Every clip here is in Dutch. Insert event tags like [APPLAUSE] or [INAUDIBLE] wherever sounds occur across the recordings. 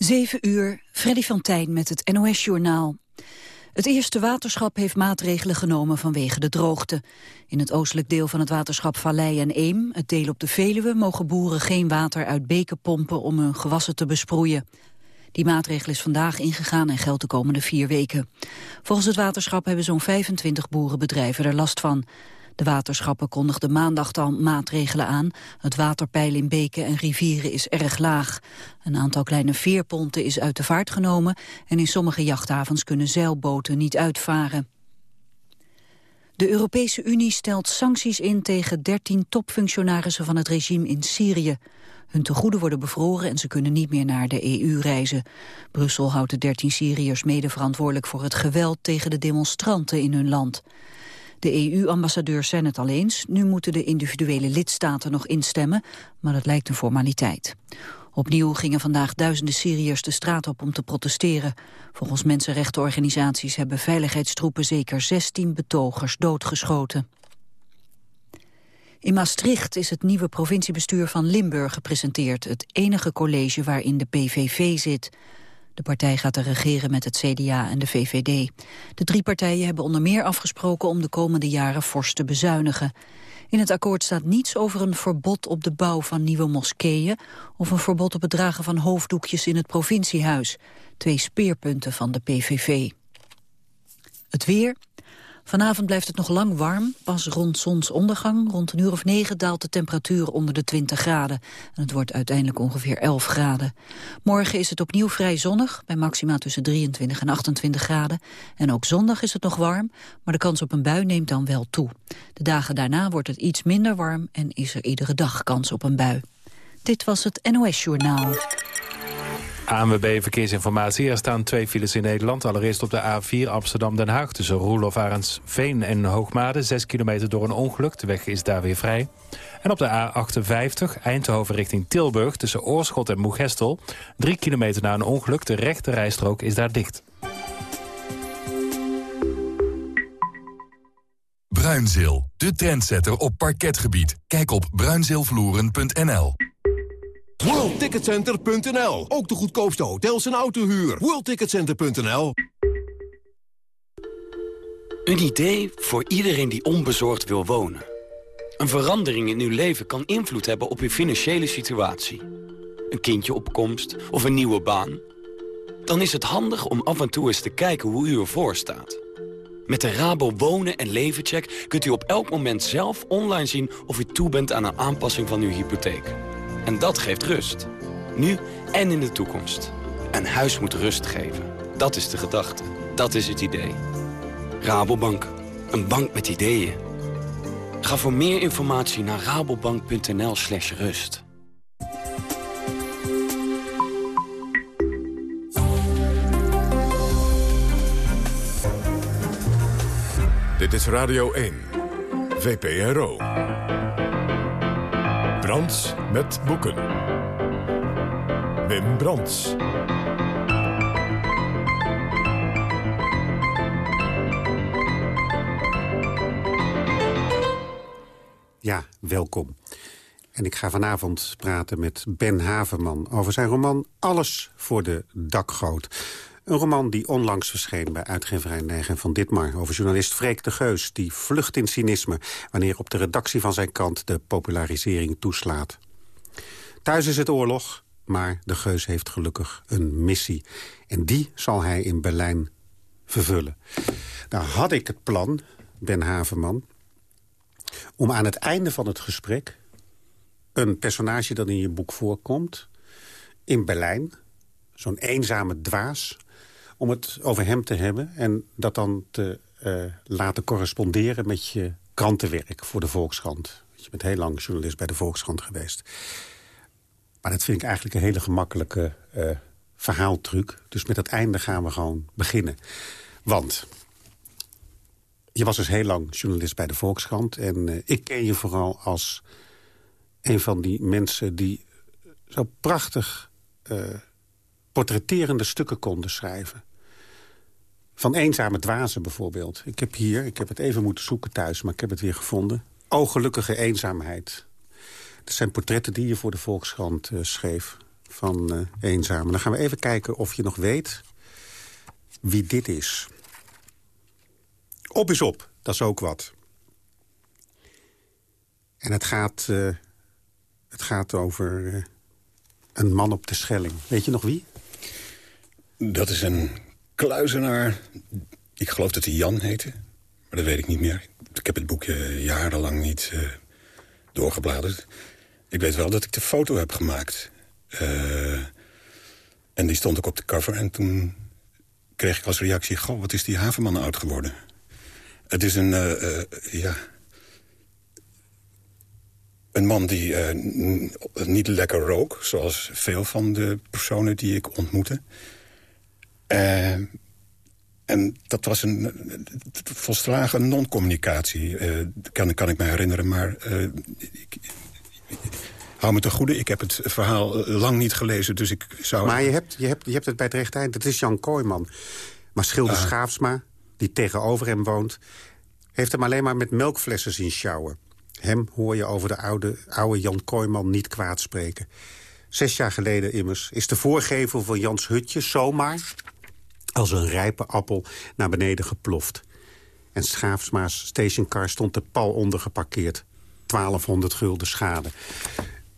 7 uur, Freddy van Tijn met het NOS-journaal. Het eerste waterschap heeft maatregelen genomen vanwege de droogte. In het oostelijk deel van het waterschap Vallei en Eem, het deel op de Veluwe, mogen boeren geen water uit beken pompen om hun gewassen te besproeien. Die maatregel is vandaag ingegaan en geldt de komende vier weken. Volgens het waterschap hebben zo'n 25 boerenbedrijven er last van. De waterschappen kondigden maandag al maatregelen aan. Het waterpeil in beken en rivieren is erg laag. Een aantal kleine veerponten is uit de vaart genomen... en in sommige jachthavens kunnen zeilboten niet uitvaren. De Europese Unie stelt sancties in tegen 13 topfunctionarissen van het regime in Syrië. Hun tegoeden worden bevroren en ze kunnen niet meer naar de EU reizen. Brussel houdt de 13 Syriërs mede verantwoordelijk voor het geweld tegen de demonstranten in hun land. De EU-ambassadeurs zijn het al eens. Nu moeten de individuele lidstaten nog instemmen, maar dat lijkt een formaliteit. Opnieuw gingen vandaag duizenden Syriërs de straat op om te protesteren. Volgens mensenrechtenorganisaties hebben veiligheidstroepen zeker 16 betogers doodgeschoten. In Maastricht is het nieuwe provinciebestuur van Limburg gepresenteerd, het enige college waarin de PVV zit. De partij gaat er regeren met het CDA en de VVD. De drie partijen hebben onder meer afgesproken om de komende jaren fors te bezuinigen. In het akkoord staat niets over een verbod op de bouw van nieuwe moskeeën... of een verbod op het dragen van hoofddoekjes in het provinciehuis. Twee speerpunten van de PVV. Het weer, Vanavond blijft het nog lang warm. Pas rond zonsondergang, rond een uur of negen, daalt de temperatuur onder de 20 graden. En het wordt uiteindelijk ongeveer 11 graden. Morgen is het opnieuw vrij zonnig, bij maxima tussen 23 en 28 graden. En ook zondag is het nog warm, maar de kans op een bui neemt dan wel toe. De dagen daarna wordt het iets minder warm en is er iedere dag kans op een bui. Dit was het NOS Journaal. ANWB Verkeersinformatie. Er staan twee files in Nederland. Allereerst op de A4 Amsterdam-Den Haag tussen Roelof Arendsveen en Hoogmade. Zes kilometer door een ongeluk. De weg is daar weer vrij. En op de A58 Eindhoven richting Tilburg tussen Oorschot en Moegestel. Drie kilometer na een ongeluk. De rechte rijstrook is daar dicht. Bruinzeel, de trendsetter op parketgebied. Kijk op bruinzeelvloeren.nl. WorldTicketCenter.nl. Ook de goedkoopste hotels en autohuur. WorldTicketCenter.nl. Een idee voor iedereen die onbezorgd wil wonen. Een verandering in uw leven kan invloed hebben op uw financiële situatie. Een kindje op komst of een nieuwe baan. Dan is het handig om af en toe eens te kijken hoe u ervoor staat. Met de Rabo Wonen en Levencheck kunt u op elk moment zelf online zien of u toe bent aan een aanpassing van uw hypotheek. En dat geeft rust. Nu en in de toekomst. Een huis moet rust geven. Dat is de gedachte. Dat is het idee. Rabobank. Een bank met ideeën. Ga voor meer informatie naar rabobank.nl slash rust. Dit is Radio 1. VPRO. Brands met boeken. Wim Brands. Ja, welkom. En ik ga vanavond praten met Ben Haverman over zijn roman Alles voor de dakgoot. Een roman die onlangs verscheen bij uitgeverij Neigen van Ditmar... over journalist Freek de Geus, die vlucht in cynisme... wanneer op de redactie van zijn kant de popularisering toeslaat. Thuis is het oorlog, maar de Geus heeft gelukkig een missie. En die zal hij in Berlijn vervullen. Nou had ik het plan, Ben Haverman... om aan het einde van het gesprek... een personage dat in je boek voorkomt... in Berlijn, zo'n eenzame dwaas om het over hem te hebben... en dat dan te uh, laten corresponderen met je krantenwerk voor de Volkskrant. Je bent heel lang journalist bij de Volkskrant geweest. Maar dat vind ik eigenlijk een hele gemakkelijke uh, verhaaltruc. Dus met het einde gaan we gewoon beginnen. Want je was dus heel lang journalist bij de Volkskrant... en uh, ik ken je vooral als een van die mensen die zo prachtig... portretterende stukken konden schrijven. Van eenzame dwazen bijvoorbeeld. Ik heb hier, ik heb het even moeten zoeken thuis, maar ik heb het weer gevonden. O gelukkige eenzaamheid. Dat zijn portretten die je voor de Volkskrant uh, schreef. van uh, Eenzamen. Dan gaan we even kijken of je nog weet wie dit is. Op is op, dat is ook wat. En het gaat, uh, het gaat over een man op de Schelling. Weet je nog wie? Dat is een kluizenaar. Ik geloof dat hij Jan heette. Maar dat weet ik niet meer. Ik heb het boekje jarenlang niet uh, doorgebladerd. Ik weet wel dat ik de foto heb gemaakt. Uh, en die stond ook op de cover. En toen kreeg ik als reactie... Goh, wat is die havenman oud geworden? Het is een... Uh, ja... Een man die niet lekker rook, zoals veel van de personen die ik ontmoette. En dat was een volslagen non-communicatie, uh, kan, kan ik me herinneren. Maar uh, ik, hou me te goede, ik heb het verhaal lang niet gelezen, dus ik zou... Maar je hebt, je hebt, je hebt het bij het rechte eind, het is Jan Kooijman. Maar Schilder ah. Schaafsma, die tegenover hem woont... heeft hem alleen maar met melkflessen zien sjouwen. Hem hoor je over de oude, oude Jan Kooijman niet kwaad spreken. Zes jaar geleden immers is de voorgevel van Jans hutje zomaar als een rijpe appel naar beneden geploft. En Schaafsma's stationcar stond er pal onder geparkeerd. 1200 gulden schade.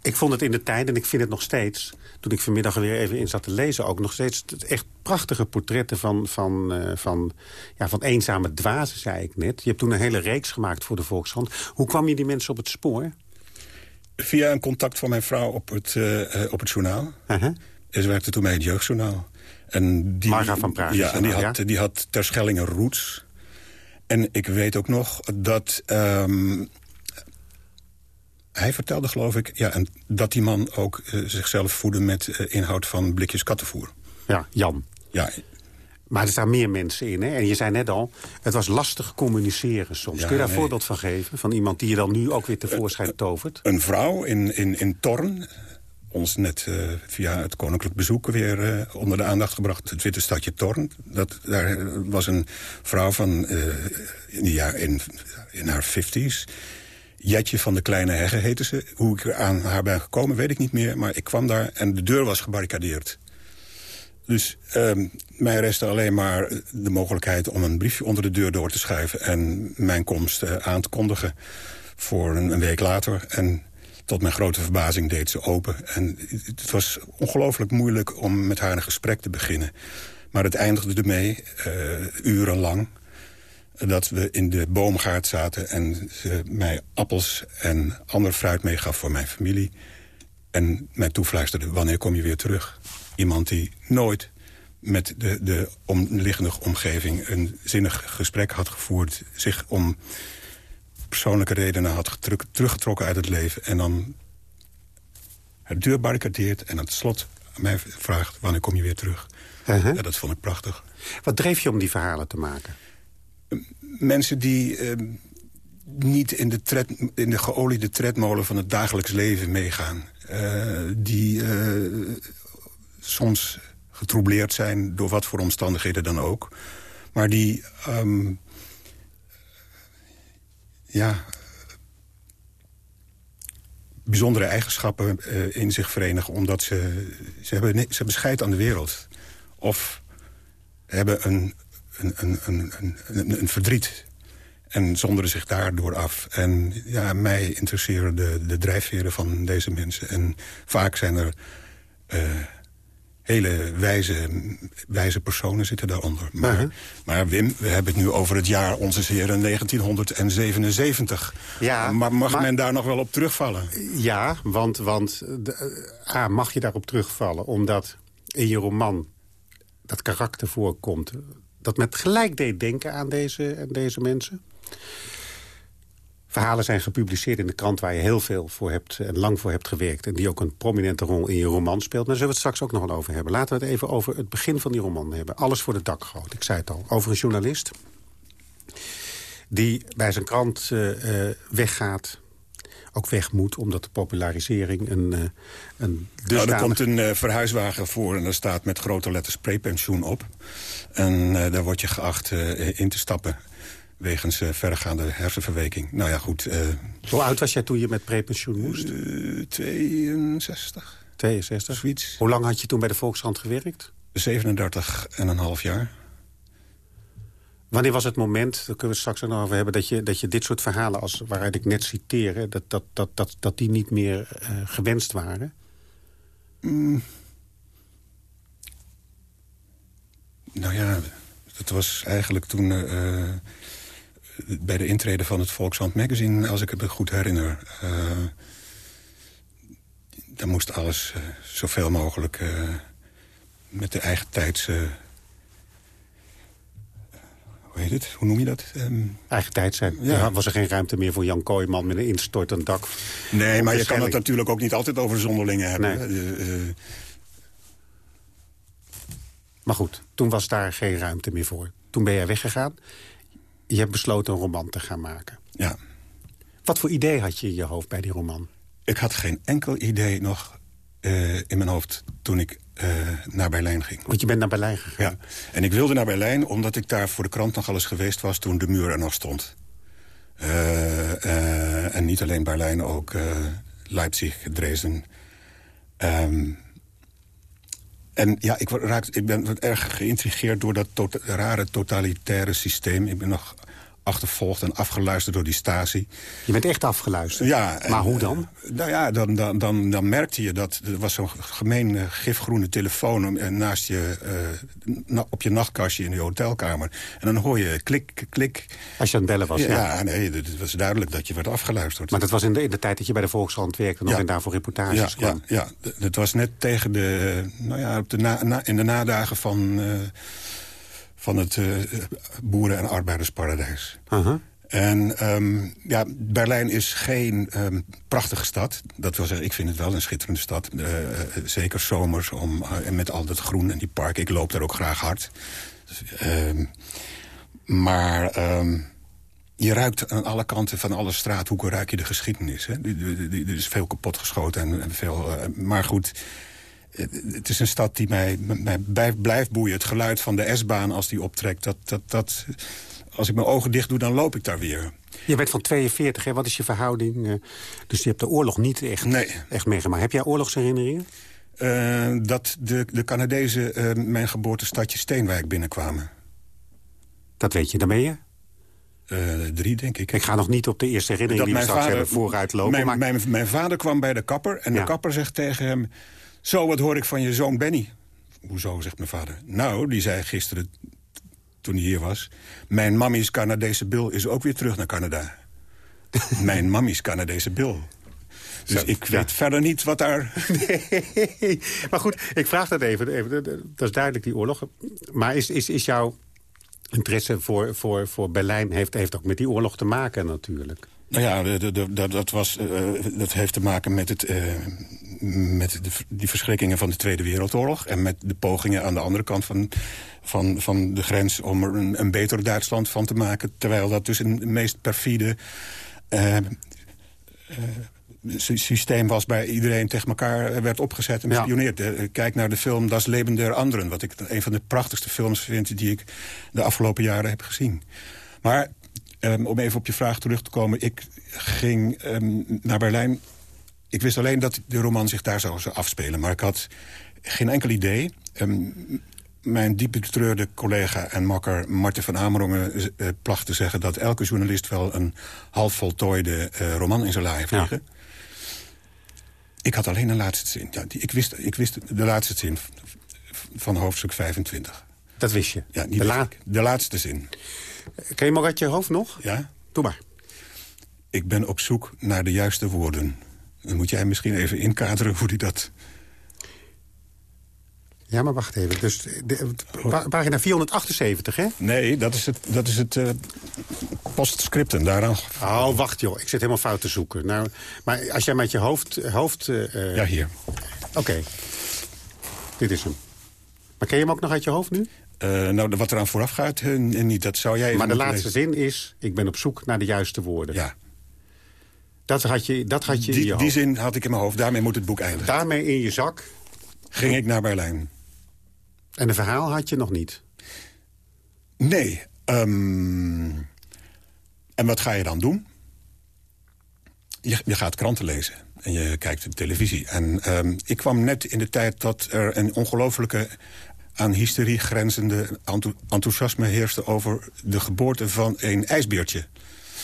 Ik vond het in de tijd, en ik vind het nog steeds... toen ik vanmiddag weer even in zat te lezen... ook nog steeds echt prachtige portretten van, van, uh, van, ja, van eenzame dwazen, zei ik net. Je hebt toen een hele reeks gemaakt voor de Volkskrant. Hoe kwam je die mensen op het spoor? Via een contact van mijn vrouw op het, uh, op het journaal. Uh -huh. Ze werkte toen bij het jeugdjournaal. En die, Marga van Praag. Ja, en die had, die had Terschellingen roots. En ik weet ook nog dat... Um, hij vertelde, geloof ik, ja, en dat die man ook uh, zichzelf voedde... met uh, inhoud van blikjes kattenvoer. Ja, Jan. Ja, maar er staan meer mensen in. Hè? En je zei net al, het was lastig communiceren soms. Ja, Kun je daar een voorbeeld van geven? Van iemand die je dan nu ook weer tevoorschijn tovert? Een vrouw in, in, in Torn, ons net uh, via het koninklijk bezoek weer uh, onder de aandacht gebracht. Het witte stadje Torn. Dat, daar was een vrouw van in, jaar, in, haar fifties. Jetje van de Kleine Hegge heette ze. Hoe ik aan haar ben gekomen weet ik niet meer. Maar ik kwam daar en de deur was gebarricadeerd. Dus uh, mij restte alleen maar de mogelijkheid om een briefje onder de deur door te schuiven... en mijn komst aan te kondigen voor een, een week later. En tot mijn grote verbazing deed ze open. En het was ongelooflijk moeilijk om met haar een gesprek te beginnen. Maar het eindigde ermee, uh, urenlang, dat we in de boomgaard zaten... en ze mij appels en ander fruit meegaf voor mijn familie. En mij toefluisterde, wanneer kom je weer terug? Iemand die nooit met de, de omliggende omgeving een zinnig gesprek had gevoerd... zich om persoonlijke redenen had teruggetrokken uit het leven... en dan het deur barricadeert en aan het slot mij vraagt... wanneer kom je weer terug? Uh -huh. ja, dat vond ik prachtig. Wat dreef je om die verhalen te maken? Mensen die uh, niet in de, tred, in de geoliede tredmolen van het dagelijks leven meegaan. Uh, die uh, soms getroubleerd zijn door wat voor omstandigheden dan ook. Maar die um, ja, bijzondere eigenschappen uh, in zich verenigen... omdat ze, ze, hebben, ze hebben scheid aan de wereld. Of hebben een, een, een, een, een, een verdriet en zonderen zich daardoor af. En ja, mij interesseren de, de drijfveren van deze mensen. En vaak zijn er... Uh, hele wijze, wijze personen zitten daaronder. Maar, uh -huh. maar Wim, we hebben het nu over het jaar onze heren 1977. Ja, maar mag maar, men daar nog wel op terugvallen? Ja, want, want de, A, mag je daarop terugvallen... omdat in je roman dat karakter voorkomt... dat met gelijk deed denken aan deze, aan deze mensen verhalen zijn gepubliceerd in de krant... waar je heel veel voor hebt en lang voor hebt gewerkt... en die ook een prominente rol in je roman speelt. Daar zullen we het straks ook nog wel over hebben. Laten we het even over het begin van die roman hebben. Alles voor de dakgoot, ik zei het al. Over een journalist die bij zijn krant uh, uh, weggaat ook weg moet, omdat de popularisering een, een dusdanig... Nou, er komt een uh, verhuiswagen voor en daar staat met grote letters prepensioen op. En uh, daar word je geacht in te stappen wegens uh, verregaande hersenverweking. Nou ja, goed. Uh, Hoe oud was jij toen je met prepensioen moest? Uh, 62. 62? Zoiets. Hoe lang had je toen bij de Volkskrant gewerkt? 37 en een half jaar. Wanneer was het moment, daar kunnen we het straks nog over hebben... dat je, dat je dit soort verhalen, als, waaruit ik net citeer... dat, dat, dat, dat, dat die niet meer gewenst waren? Mm. Nou ja, dat was eigenlijk toen... Uh, bij de intrede van het Volkshand Magazine, als ik het me goed herinner... Uh, dan moest alles uh, zoveel mogelijk uh, met de eigen tijds... hoe heet het? Hoe noem je dat? Um, eigen tijd zijn. Ja. was er geen ruimte meer voor Jan Kooijman met een instortend dak? Nee, maar je kan het natuurlijk ook niet altijd over zonderlingen hebben. Nee. maar goed, toen was daar geen ruimte meer voor. Toen ben jij weggegaan je hebt besloten een roman te gaan maken. Ja. Wat voor idee had je in je hoofd bij die roman? Ik had geen enkel idee nog uh, in mijn hoofd toen ik uh, naar Berlijn ging. Want je bent naar Berlijn gegaan? Ja, en ik wilde naar Berlijn omdat ik daar voor de krant nog alles geweest was... toen de muur er nog stond. Uh, en niet alleen Berlijn, ook Leipzig, Dresden. Um, en ja, ik, raak, ik ben erg geïntrigeerd door dat tot, rare totalitaire systeem. Ik ben nog achtervolgd en afgeluisterd door die Stasi. Je bent echt afgeluisterd? Ja. Maar hoe dan? Uh, nou ja, dan, dan, dan, dan merkte je dat... Er was zo'n gemeen uh, gifgroene telefoon uh, naast je... Na, op je nachtkastje in je hotelkamer. En dan hoor je klik, klik. Als je aan het bellen was, ja. Ja, nee, het was duidelijk dat je werd afgeluisterd. Maar dat was in de, in de tijd dat je bij de Volkskrant werkte... nog ja. en daarvoor reportages ja, kwam. Ja, ja, het was net tegen de... Nou ja, op de na, na, in de nadagen van van het uh, boeren- en arbeidersparadijs. Uh -huh. En um, ja, Berlijn is geen um, prachtige stad. Dat wil zeggen, ik vind het wel een schitterende stad. Uh, zeker zomers, om, uh, met al dat groen en die parken. Ik loop daar ook graag hard. Dus, um, maar je ruikt aan alle kanten van alle straathoeken ruik je de geschiedenis. Hè? Er is veel kapot geschoten. En, en veel, maar goed het is een stad die mij, mij blijft boeien. Het geluid van de S-baan als die optrekt. Dat, dat, dat, als ik mijn ogen dicht doe, dan loop ik daar weer. Je bent van 42, hè? wat is je verhouding? Dus je hebt de oorlog niet echt, nee. echt meegemaakt. Heb jij oorlogsherinneringen? Uh, dat de, de Canadezen uh, mijn geboortestadje Steenwijk binnenkwamen. Dat weet je, dan ben je? Uh, drie, denk ik. Ik ga nog niet op de eerste herinnering die we straks vader, hebben vooruit lopen. Mijn, maar... mijn, mijn vader kwam bij de kapper en ja. de kapper zegt tegen hem... Zo, wat hoor ik van je zoon Benny? Hoezo, zegt mijn vader. Nou, die zei gisteren, toen hij hier was... mijn mammy's Canadese bil is ook weer terug naar Canada. [LAUGHS] mijn mammy's Canadese bil. Dus Zo, ik weet ja. verder niet wat daar... [LAUGHS] Nee, maar goed, ik vraag dat even. even. Dat is duidelijk, die oorlog. Maar is, is, is jouw interesse voor, voor, voor Berlijn... Heeft, heeft ook met die oorlog te maken natuurlijk? Nou ja, dat, was, uh, dat heeft te maken met, het, uh, met de, die verschrikkingen van de Tweede Wereldoorlog... en met de pogingen aan de andere kant van, van, van de grens... om er een, een beter Duitsland van te maken. Terwijl dat dus een meest perfide uh, systeem was... bij iedereen tegen elkaar werd opgezet en gespioneerd. Ja. Kijk naar de film Das Leben der Anderen... wat ik een van de prachtigste films vind die ik de afgelopen jaren heb gezien. Maar Um, om even op je vraag terug te komen. Ik ging um, naar Berlijn. Ik wist alleen dat de roman zich daar zou afspelen. Maar ik had geen enkel idee. Um, mijn diep betreurde collega en makker Marten van Amerongen uh, placht te zeggen... dat elke journalist wel een half voltooide uh, roman in zijn la heeft liggen. Ja. Ik had alleen een laatste zin. Ja, die, ik, wist, ik wist de laatste zin van hoofdstuk 25. Dat wist je? Ja, de, la de laatste zin. Ken je maar uit je hoofd nog? Ja. Doe maar. Ik ben op zoek naar de juiste woorden. Dan moet jij misschien even inkaderen hoe die dat... Ja, maar wacht even. Dus de, pagina 478, hè? Nee, dat is het, dat is het uh, postscriptum. Daaraan... Oh, wacht joh. Ik zit helemaal fout te zoeken. Nou, maar als jij met je hoofd... hoofd uh, ja, hier. Oké. Okay. Dit is hem. Maar ken je hem ook nog uit je hoofd nu? Uh, nou, wat eraan vooraf gaat, niet. Dat zou jij maar de laatste lezen. zin is, ik ben op zoek naar de juiste woorden. Ja. Dat had je, dat had je die, in je Die zin had ik in mijn hoofd. Daarmee moet het boek eindigen. Daarmee in je zak. Ging ik naar Berlijn. En een verhaal had je nog niet? Nee. Um, en wat ga je dan doen? Je, je gaat kranten lezen. En je kijkt de televisie. En ehm, ik kwam net in de tijd dat er een ongelofelijke aan hysterie grenzende enthousiasme heerste... over de geboorte van een ijsbeertje.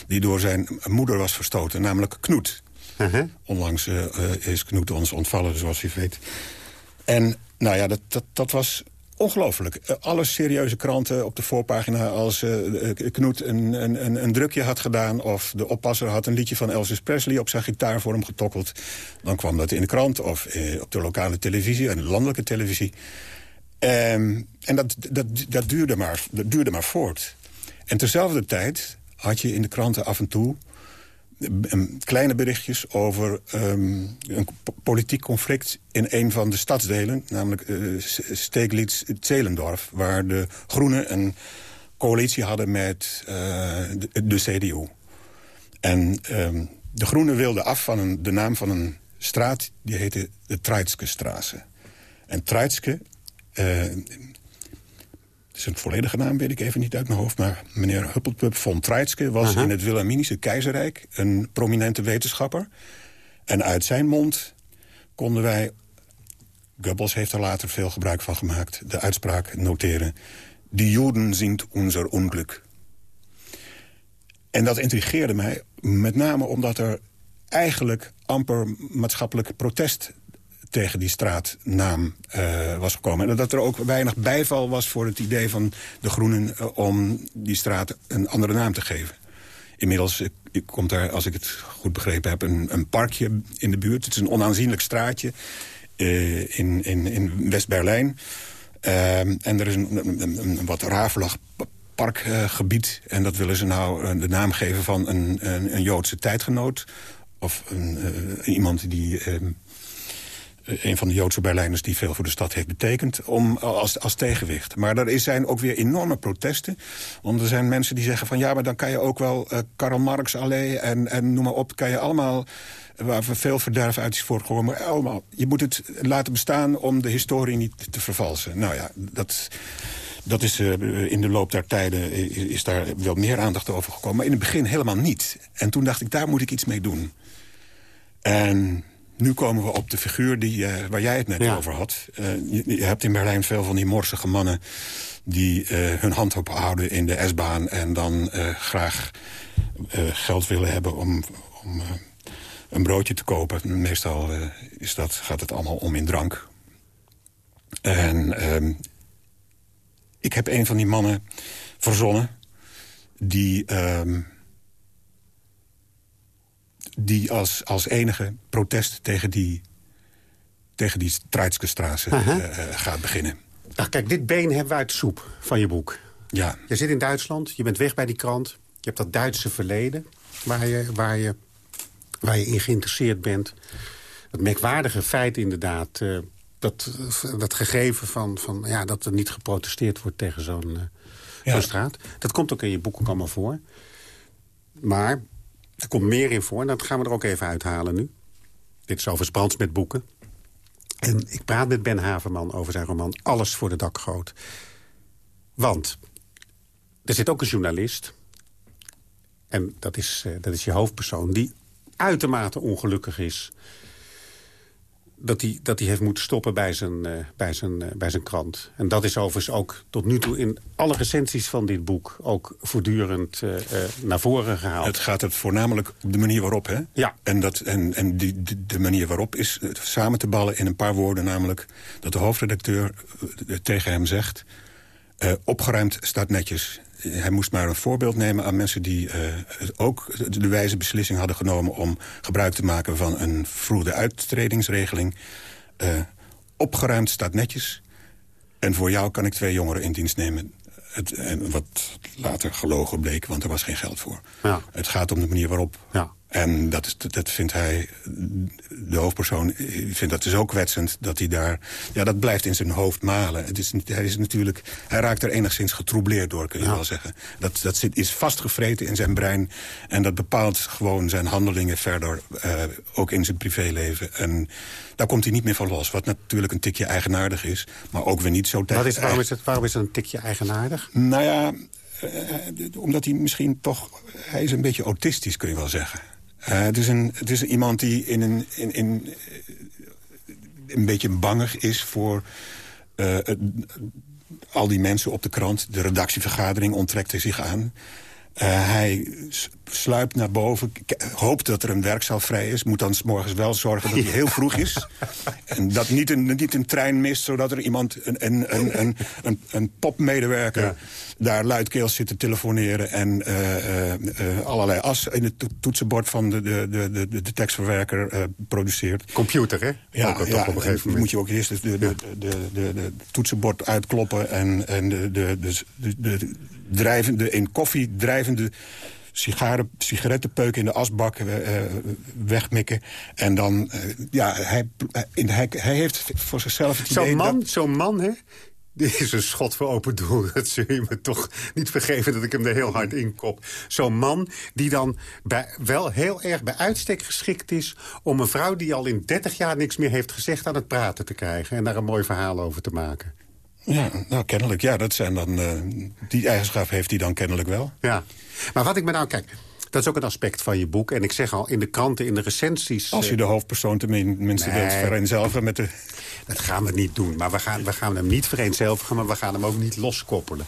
Die door zijn moeder was verstoten, namelijk Knoet. Uh-huh. Onlangs uh, is Knoet ons ontvallen, zoals u weet. En nou ja, dat, dat, dat was ongelooflijk. Eh, alle serieuze kranten op de voorpagina... als uh, Knoet een, een, een, drukje had gedaan... of de oppasser had een liedje van Elvis Presley... op zijn gitaar voor hem getokkeld... dan kwam dat in de krant of op de lokale televisie... en de landelijke televisie. Um, en dat, dat, dat, duurde maar, dat duurde maar voort. En terzelfde tijd had je in de kranten af en toe kleine berichtjes over um, een politiek conflict in een van de stadsdelen, namelijk uh, Steglitz-Zelendorf, waar de Groenen een coalitie hadden met uh, de, CDU. En um, de Groenen wilden af van de naam van een straat, die heette de Treitske-straße. En Treitske zijn volledige naam weet ik even niet uit mijn hoofd... maar meneer Huppelpup von Treitske was in het Wilhelminische keizerrijk... een prominente wetenschapper. En uit zijn mond konden wij... Goebbels heeft er later veel gebruik van gemaakt... de uitspraak noteren... Die Joden zijn unser Unglück. En dat intrigeerde mij, met name omdat er eigenlijk amper maatschappelijk protest tegen die straatnaam uh, was gekomen. En dat er ook weinig bijval was voor het idee van de Groenen... Uh, om die straat een andere naam te geven. Inmiddels uh, komt daar, als ik het goed begrepen heb, een, een, parkje in de buurt. Het is een onaanzienlijk straatje in, in, in West-Berlijn. Ehm, en er is een, een, een wat rafelig parkgebied. en dat willen ze nou de naam geven van een, een, Joodse tijdgenoot. Of een, iemand die ehm, een van de Joodse Berlijners die veel voor de stad heeft betekend, om, als, als tegenwicht. Maar er zijn ook weer enorme protesten. Want er zijn mensen die zeggen van ja, maar dan kan je ook wel uh, Karl Marx allee en, en noem maar op, kan je allemaal waar we veel verderf uit is voortgekomen. Maar allemaal, je moet het laten bestaan om de historie niet te vervalsen. Nou ja, dat, dat is uh, in de loop der tijden is, daar wel meer aandacht over gekomen. Maar in het begin helemaal niet. En toen dacht ik, daar moet ik iets mee doen. En nu komen we op de figuur die, uh, waar jij het net over had. Uh, je, je, hebt in Berlijn veel van die morsige mannen... die uh, hun hand ophouden in de S-baan... en dan graag geld willen hebben om, om een broodje te kopen. Meestal is dat, gaat het allemaal om in drank. En ehm, ik heb een van die mannen verzonnen... die ehm, die als, als enige protest tegen die, tegen die Treitske-straße uh, gaat beginnen. Ach, kijk, dit been hebben we uit de soep van je boek. Ja. Je zit in Duitsland, je bent weg bij die krant. Je hebt dat Duitse verleden waar je, waar je, waar je in geïnteresseerd bent. Het merkwaardige feit inderdaad... Uh, dat, dat gegeven van, van ja, dat er niet geprotesteerd wordt tegen zo'n uh, ja. straat. Dat komt ook in je boek allemaal voor. Maar er komt meer in voor, en dat gaan we er ook even uithalen nu. Dit is over Brands met boeken. En ik praat met Ben Haverman over zijn roman Alles voor de dakgoot. Want er zit ook een journalist... en dat is, uh, dat is je hoofdpersoon... die uitermate ongelukkig is dat hij, dat hij heeft moeten stoppen bij zijn, uh, bij, zijn, uh, bij zijn krant. En dat is overigens ook tot nu toe in alle recensies van dit boek... ook voortdurend uh, naar voren gehaald. Het gaat het voornamelijk op de manier waarop, hè? Ja. En, dat, en, en die, de manier waarop is samen te ballen in een paar woorden... namelijk dat de hoofdredacteur tegen hem zegt... opgeruimd staat netjes hij moest maar een voorbeeld nemen aan mensen die uh, ook de wijze beslissing hadden genomen... om gebruik te maken van een vroege uittredingsregeling. Uh, opgeruimd staat netjes. En voor jou kan ik twee jongeren in dienst nemen. Het, en wat later gelogen bleek, want er was geen geld voor. Ja. Het gaat om de manier waarop ja. En dat, is, dat vindt hij, de hoofdpersoon, vindt dat zo dus kwetsend dat hij daar... Ja, dat blijft in zijn hoofd malen. Het is, hij, is natuurlijk, hij raakt er enigszins getroubleerd door, kun je wel zeggen. Dat, dat zit, is vastgevreten in zijn brein. En dat bepaalt gewoon zijn handelingen verder, uh, ook in zijn privéleven. En daar komt hij niet meer van los. Wat natuurlijk een tikje eigenaardig is, maar ook weer niet zo... Wat is, waarom, is het, waarom is het een tikje eigenaardig? Nou ja, uh, omdat hij misschien toch... Hij is een beetje autistisch, kun je wel zeggen. Uh, het, is een, het is iemand die in een, in, in, een beetje bangig is voor... Uh, al die mensen op de krant. De redactievergadering onttrekt hij zich aan. Uh, hij sluipt naar boven, hoopt dat er een werkzaal vrij is... moet dan s morgens wel zorgen dat hij heel vroeg is. en dat niet een, niet een trein mist, zodat er iemand, een, een, een, een, een popmedewerker... daar luidkeels zit te telefoneren... en uh, uh, allerlei as in het toetsenbord van de, de, de, de, de tekstverwerker produceert. Computer, hè? Ja, ook, ja op een gegeven moment. moet je ook eerst de, de, de, de, de, de toetsenbord uitkloppen... en, en de, de, de, de, drijvende, in koffie drijvende sigaren, sigarettenpeuk in de asbak uh, wegmikken. En dan, uh, ja, hij, in, hij, hij heeft voor zichzelf het idee... Zo'n man, zo'n man, hè? Dit is een schot voor open doel. Dat zul je me toch niet vergeven dat ik hem er heel hard in kop. Zo'n man die dan bij, wel heel erg bij uitstek geschikt is... om een vrouw die al in 30 jaar niks meer heeft gezegd aan het praten te krijgen... en daar een mooi verhaal over te maken. Ja, nou kennelijk. Ja, dat zijn dan, uh, die eigenschap heeft hij dan kennelijk wel. Ja, maar wat ik me nou... Kijk, dat is ook een aspect van je boek. En ik zeg al, in de kranten, in de recensies... Als je eh, de hoofdpersoon tenminste nee, wilt vereenzelvigen met de... Dat gaan we niet doen. Maar we gaan, we gaan hem niet vereenzelvigen, maar we gaan hem ook niet loskoppelen.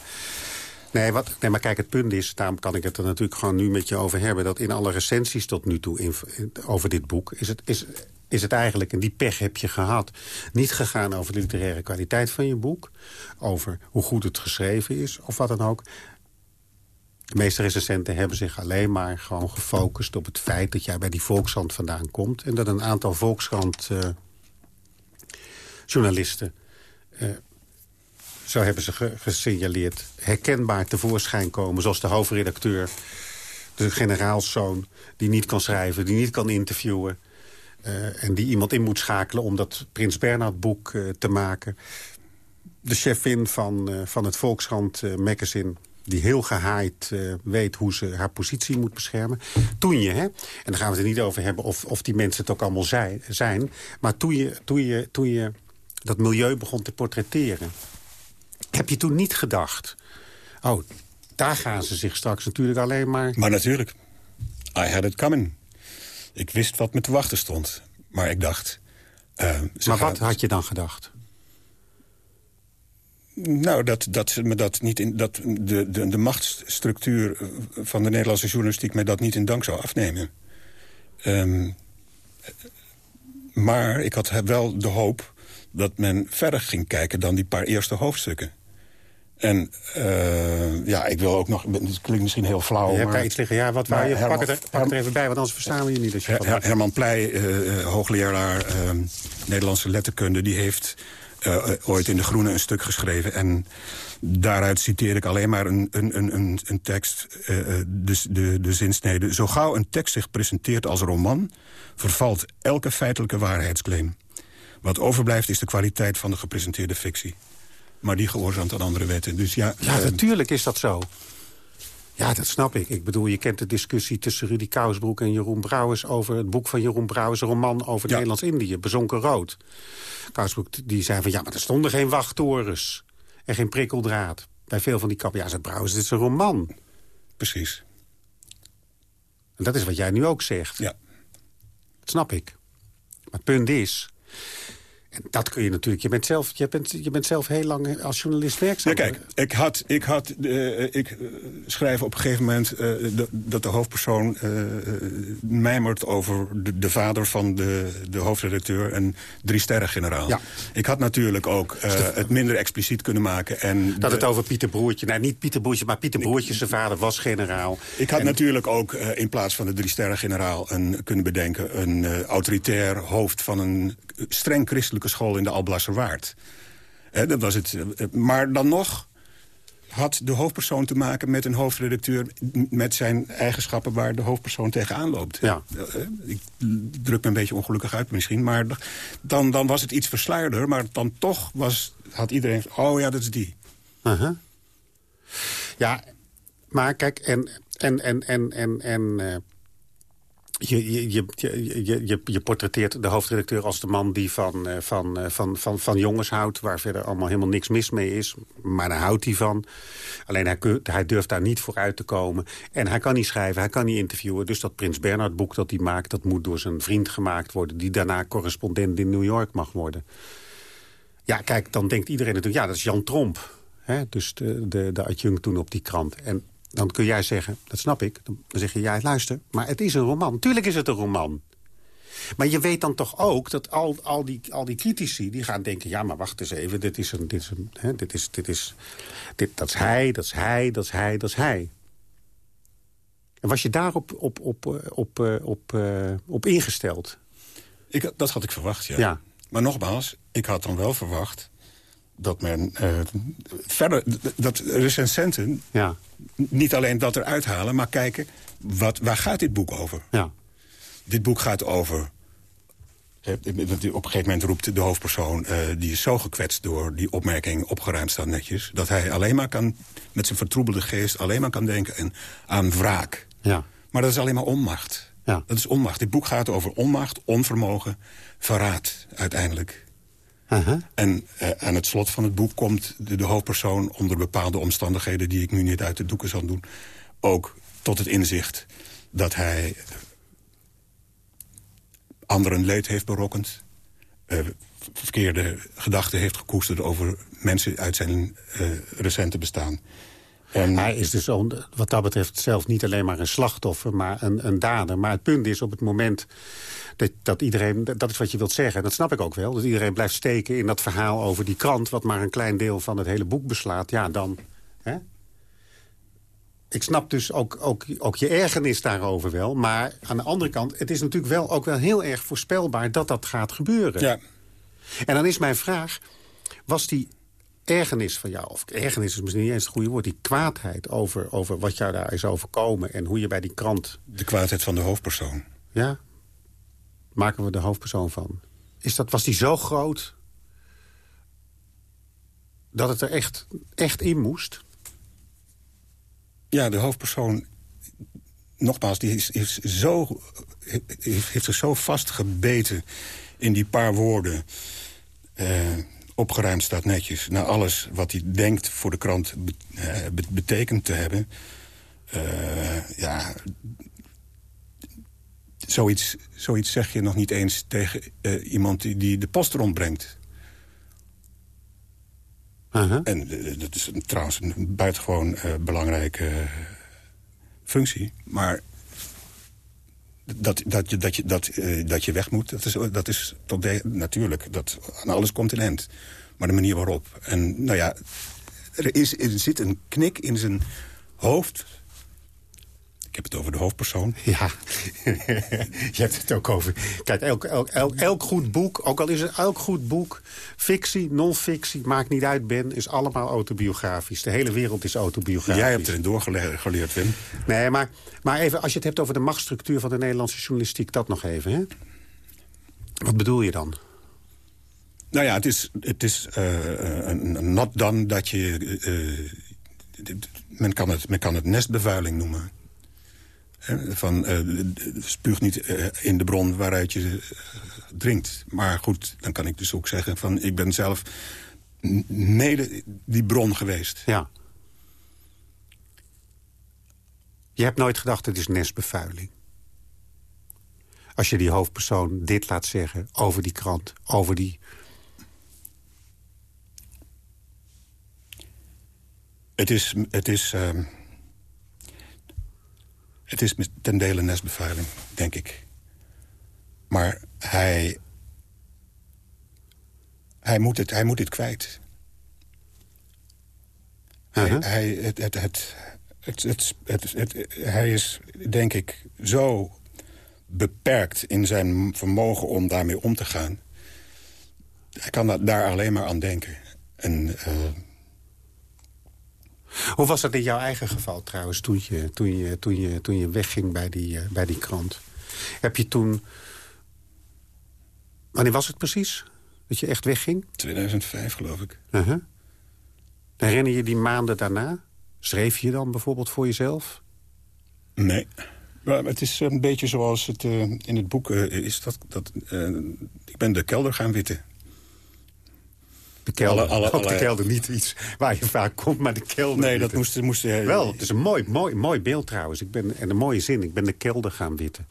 Nee, wat, nee, maar kijk, het punt is, daarom kan ik het er natuurlijk gewoon nu met je over hebben... dat in alle recensies tot nu toe in, over dit boek... Is het, is, is het eigenlijk, en die pech heb je gehad... niet gegaan over de literaire kwaliteit van je boek... over hoe goed het geschreven is, of wat dan ook. De meeste recensenten hebben zich alleen maar gewoon gefocust op het feit... dat jij bij die Volkskrant vandaan komt... en dat een aantal Volkskrant-journalisten... Uh, uh, zo hebben ze ge gesignaleerd, herkenbaar tevoorschijn komen... zoals de hoofdredacteur, de generaalszoon... die niet kan schrijven, die niet kan interviewen... Uh, en die iemand in moet schakelen om dat Prins Bernhard boek uh, te maken. De chefin van, uh, van het Volkskrant magazine die heel gehaaid weet hoe ze haar positie moet beschermen. Toen je, hè, en dan gaan we het er niet over hebben of, of die mensen het ook allemaal zij, zijn... maar toen je, toen, je, toen je dat milieu begon te portretteren... heb je toen niet gedacht... oh, daar gaan ze zich straks natuurlijk alleen maar... Maar natuurlijk. I had it coming. Ik wist wat me te wachten stond. Maar ik dacht... Uh, maar wat had je dan gedacht? Nou, dat, dat, me dat niet in, dat de, de, de machtsstructuur van de Nederlandse journalistiek... mij dat niet in dank zou afnemen. Um, maar ik had wel de hoop dat men verder ging kijken dan die paar eerste hoofdstukken. En uh, ja, ik wil ook nog... Het klinkt misschien heel flauw, Je hebt daar iets liggen. Ja, wat waar je? Herman, pak, het er, pak het er even bij, want anders verstaan we je niet. Als je Her, Herman Pleij, uh, hoogleraar uh, Nederlandse letterkunde... die heeft ooit in De Groene een stuk geschreven. En daaruit citeer ik alleen maar een, een, een, een tekst, de, de, de zinsnede. Zo gauw een tekst zich presenteert als roman... vervalt elke feitelijke waarheidsclaim. Wat overblijft is de kwaliteit van de gepresenteerde fictie maar die gehoorzaamt aan andere wetten. Dus ja, ja uh, natuurlijk is dat zo. Ja, dat snap ik. Ik bedoel, je kent de discussie tussen Rudy Kousbroek en Jeroen Brouwers... over het boek van Jeroen Brouwers, een roman over ja. Nederlands-Indië, Bezonken Rood. Kousbroek die zei van, ja, maar er stonden geen wachttorens en geen prikkeldraad. Bij veel van die kappen, ja, zei Brouwers, dit is een roman. Precies. En dat is wat jij nu ook zegt. Ja. Dat snap ik. Maar het punt is, en dat kun je natuurlijk. Je bent zelf, je bent, je bent zelf heel lang als journalist werkzaam. Ja, kijk, ik, had, ik, had, uh, ik schrijf op een gegeven moment uh, de, dat de hoofdpersoon uh, mijmert over de, de, vader van de, de hoofdredacteur, een drie-sterren-generaal. Ja. Ik had natuurlijk ook het minder expliciet kunnen maken. En dat het over Pieter Broertje, nou niet Pieter Broertje, maar Pieter Broertje, zijn vader was generaal. Ik had en... natuurlijk ook in plaats van de drie-sterren-generaal kunnen bedenken een autoritair hoofd van een streng school in de Alblasserwaard. He, dat was het. Eh, maar dan nog had de hoofdpersoon te maken met een hoofdredacteur... met zijn eigenschappen waar de hoofdpersoon tegenaan loopt. Ja. Eh, ik druk me een beetje ongelukkig uit misschien. Maar dan, dan was het iets versluierder. Maar dan toch was, had iedereen... Oh ja, dat is die. Uh -huh. Ja, maar kijk, en... en, en, en, en, en je, je, je, je, je, portretteert de hoofdredacteur als de man die van, eh, van, eh, van, van, van jongens houdt... waar verder allemaal helemaal niks mis mee is. Maar daar houdt hij van. Alleen hij, hij durft daar niet voor uit te komen. En hij kan niet schrijven, hij kan niet interviewen. Dus dat Prins Bernhard boek dat hij maakt... dat moet door zijn vriend gemaakt worden... die daarna correspondent in New York mag worden. Ja, kijk, dan denkt iedereen natuurlijk... ja, dat is Jan Tromp. Hè? Dus de, de, de adjunct toen op die krant. En dan kun jij zeggen, dat snap ik. Dan zeg je, ja, luister, maar het is een roman. Tuurlijk is het een roman. Maar je weet dan toch ook dat al, al, die, al die critici... die gaan denken, ja, maar wacht eens even. Dit is een, dit is een, hè, dit is, dit is, dit, dat is hij, dat is hij, dat is hij, dat is hij. En was je daarop op, op, op, op, eh, op, uh, op ingesteld? Ik, dat had ik verwacht, ja. ja. Maar nogmaals, ik had dan wel verwacht dat men uh, verder, dat recensenten ja. niet alleen dat eruit halen... maar kijken, wat, waar gaat dit boek over? Ja. Dit boek gaat over... op een gegeven moment roept de hoofdpersoon... Uh, die is zo gekwetst door die opmerking opgeruimd staat netjes... dat hij alleen maar kan, met zijn vertroebelde geest... alleen maar kan denken aan wraak. Ja. Maar dat is alleen maar onmacht. Ja. Dat is onmacht. Dit boek gaat over onmacht, onvermogen, verraad uiteindelijk. Uh -huh. En uh, aan het slot van het boek komt de, de, hoofdpersoon... onder bepaalde omstandigheden die ik nu niet uit de doeken zal doen... ook tot het inzicht dat hij anderen leed heeft berokkend... Uh, verkeerde gedachten heeft gekoesterd over mensen uit zijn recente bestaan. En hij is dus wat dat betreft zelf niet alleen maar een slachtoffer, maar een, een dader. Maar het punt is op het moment dat, dat iedereen, dat is wat je wilt zeggen, dat snap ik ook wel. Dat iedereen blijft steken in dat verhaal over die krant, wat maar een klein deel van het hele boek beslaat. Ja, dan... Hè? Ik snap dus ook, ook, ook je ergernis daarover wel. Maar aan de andere kant, het is natuurlijk wel ook wel heel erg voorspelbaar dat dat gaat gebeuren. Ja. En dan is mijn vraag, was die ergernis van jou, of ergernis is misschien niet eens het goede woord... die kwaadheid over, over wat jou daar is overkomen en hoe je bij die krant... De kwaadheid van de hoofdpersoon. Ja, maken we de hoofdpersoon van. Is dat, was die zo groot dat het er echt, echt in moest? Ja, de hoofdpersoon, nogmaals, die is, is zo, heeft zich zo vastgebeten in die paar woorden... Uh, opgeruimd staat netjes. naar alles wat hij denkt voor de krant be betekend te hebben. Uh, ja, zoiets, zoiets zeg je nog niet eens tegen uh, iemand die, die de post rondbrengt. Uh -huh. En dat is trouwens een buitengewoon belangrijke functie. Maar dat, dat, je, dat, je, dat, uh, dat je weg moet, dat is, dat is tot de, natuurlijk. Dat, aan alles komt een eind. Maar de manier waarop. En nou ja, er, is, er zit een knik in zijn hoofd. Heb het over de hoofdpersoon. Ja, [LAUGHS] je hebt het ook over... Kijk, elk, elk, elk, elk goed boek, ook al is het elk goed boek... fictie, non-fictie, maakt niet uit, Ben, is allemaal autobiografisch. De hele wereld is autobiografisch. Jij hebt erin doorgeleerd, Wim. Nee, maar, maar even, als je het hebt over de machtsstructuur van de Nederlandse journalistiek... dat nog even, hè? Wat bedoel je dan? Nou ja, het is, het is uh, een, een not dan dat je... Uh, men, kan het, men kan het nestbevuiling noemen. Van, uh, spuug niet uh, in de bron waaruit je uh, drinkt. Maar goed, dan kan ik dus ook zeggen... van ik ben zelf mede die bron geweest. Ja. Je hebt nooit gedacht, het is nestbevuiling. Als je die hoofdpersoon dit laat zeggen over die krant, over die... Het is... Het is uh... Het is ten dele nestbevuiling, denk ik. Maar hij... Hij moet het, hij moet het kwijt. Uh -huh. hij, hij, het, het, het, het, het, het, het, hij is, denk ik, zo beperkt in zijn vermogen om daarmee om te gaan. Hij kan daar alleen maar aan denken. En... Uh, hoe was dat in jouw eigen geval trouwens, toen je, toen je, toen je, toen je wegging bij die, uh, bij die krant? Heb je toen... Wanneer was het precies dat je echt wegging? 2005, geloof ik. Uh -huh. Herinner je die maanden daarna? Schreef je dan bijvoorbeeld voor jezelf? Nee. Maar het is een beetje zoals het uh, in het boek uh, is. Dat, dat, uh, ik ben de kelder gaan witten. De kelder, alle, alle, alle, de kelder niet iets waar je vaak komt, maar de kelder. Nee, dat moest... moest Wel, het is een mooi, mooi, mooi beeld trouwens. Ik ben, en een mooie zin, ik ben de kelder gaan witten.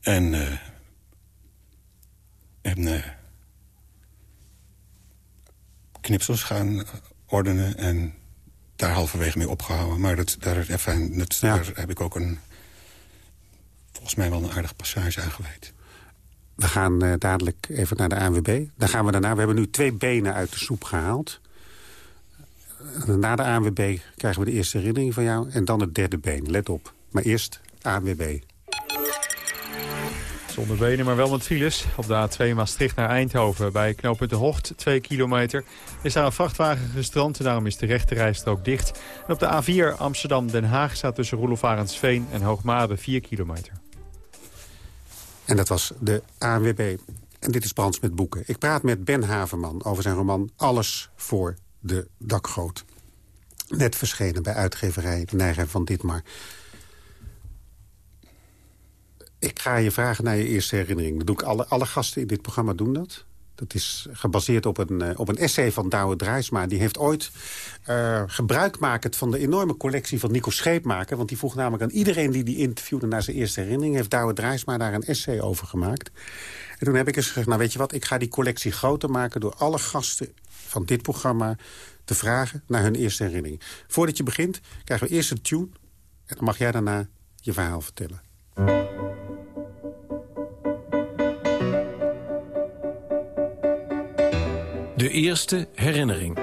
En... en knipsels gaan ordenen en daar halverwege mee opgehouden. Maar dat, daar, enfin, dat, ja. daar heb ik ook een, volgens mij wel een aardige passage aan gewijd. We gaan uh, dadelijk even naar de ANWB. Dan gaan we daarna. We hebben nu twee benen uit de soep gehaald. Na de ANWB krijgen we de eerste herinnering van jou. En dan het derde been. Let op. Maar eerst ANWB. Zonder benen, maar wel met files. Op de A2 Maastricht naar Eindhoven. Bij knooppunt de Hocht, 2 kilometer, is daar een vrachtwagen gestrand. En daarom is de rechterrijstrook dicht. En op de A4 Amsterdam-Den Haag staat tussen Roelof Arendsveen en Hoogmade 4 kilometer. En dat was de ANWB. En dit is Brans met boeken. Ik praat met Ben Haverman over zijn roman Alles voor de dakgoot. Net verschenen bij uitgeverij Neigen van Ditmar. Ik ga je vragen naar je eerste herinnering. Dat doe ik alle, alle gasten in dit programma doen dat. Dat is gebaseerd op een, uh, op een essay van Douwe Drijsma. Die heeft ooit uh, gebruikmakend van de enorme collectie van Nico Scheepmaker. Want die vroeg namelijk aan iedereen die die interviewde naar zijn eerste herinnering... heeft Douwe Drijsma daar een essay over gemaakt. En toen heb ik eens gezegd, nou weet je wat, ik ga die collectie groter maken... door alle gasten van dit programma te vragen naar hun eerste herinnering. Voordat je begint, krijgen we eerst een tune... en dan mag jij daarna je verhaal vertellen. De eerste herinnering.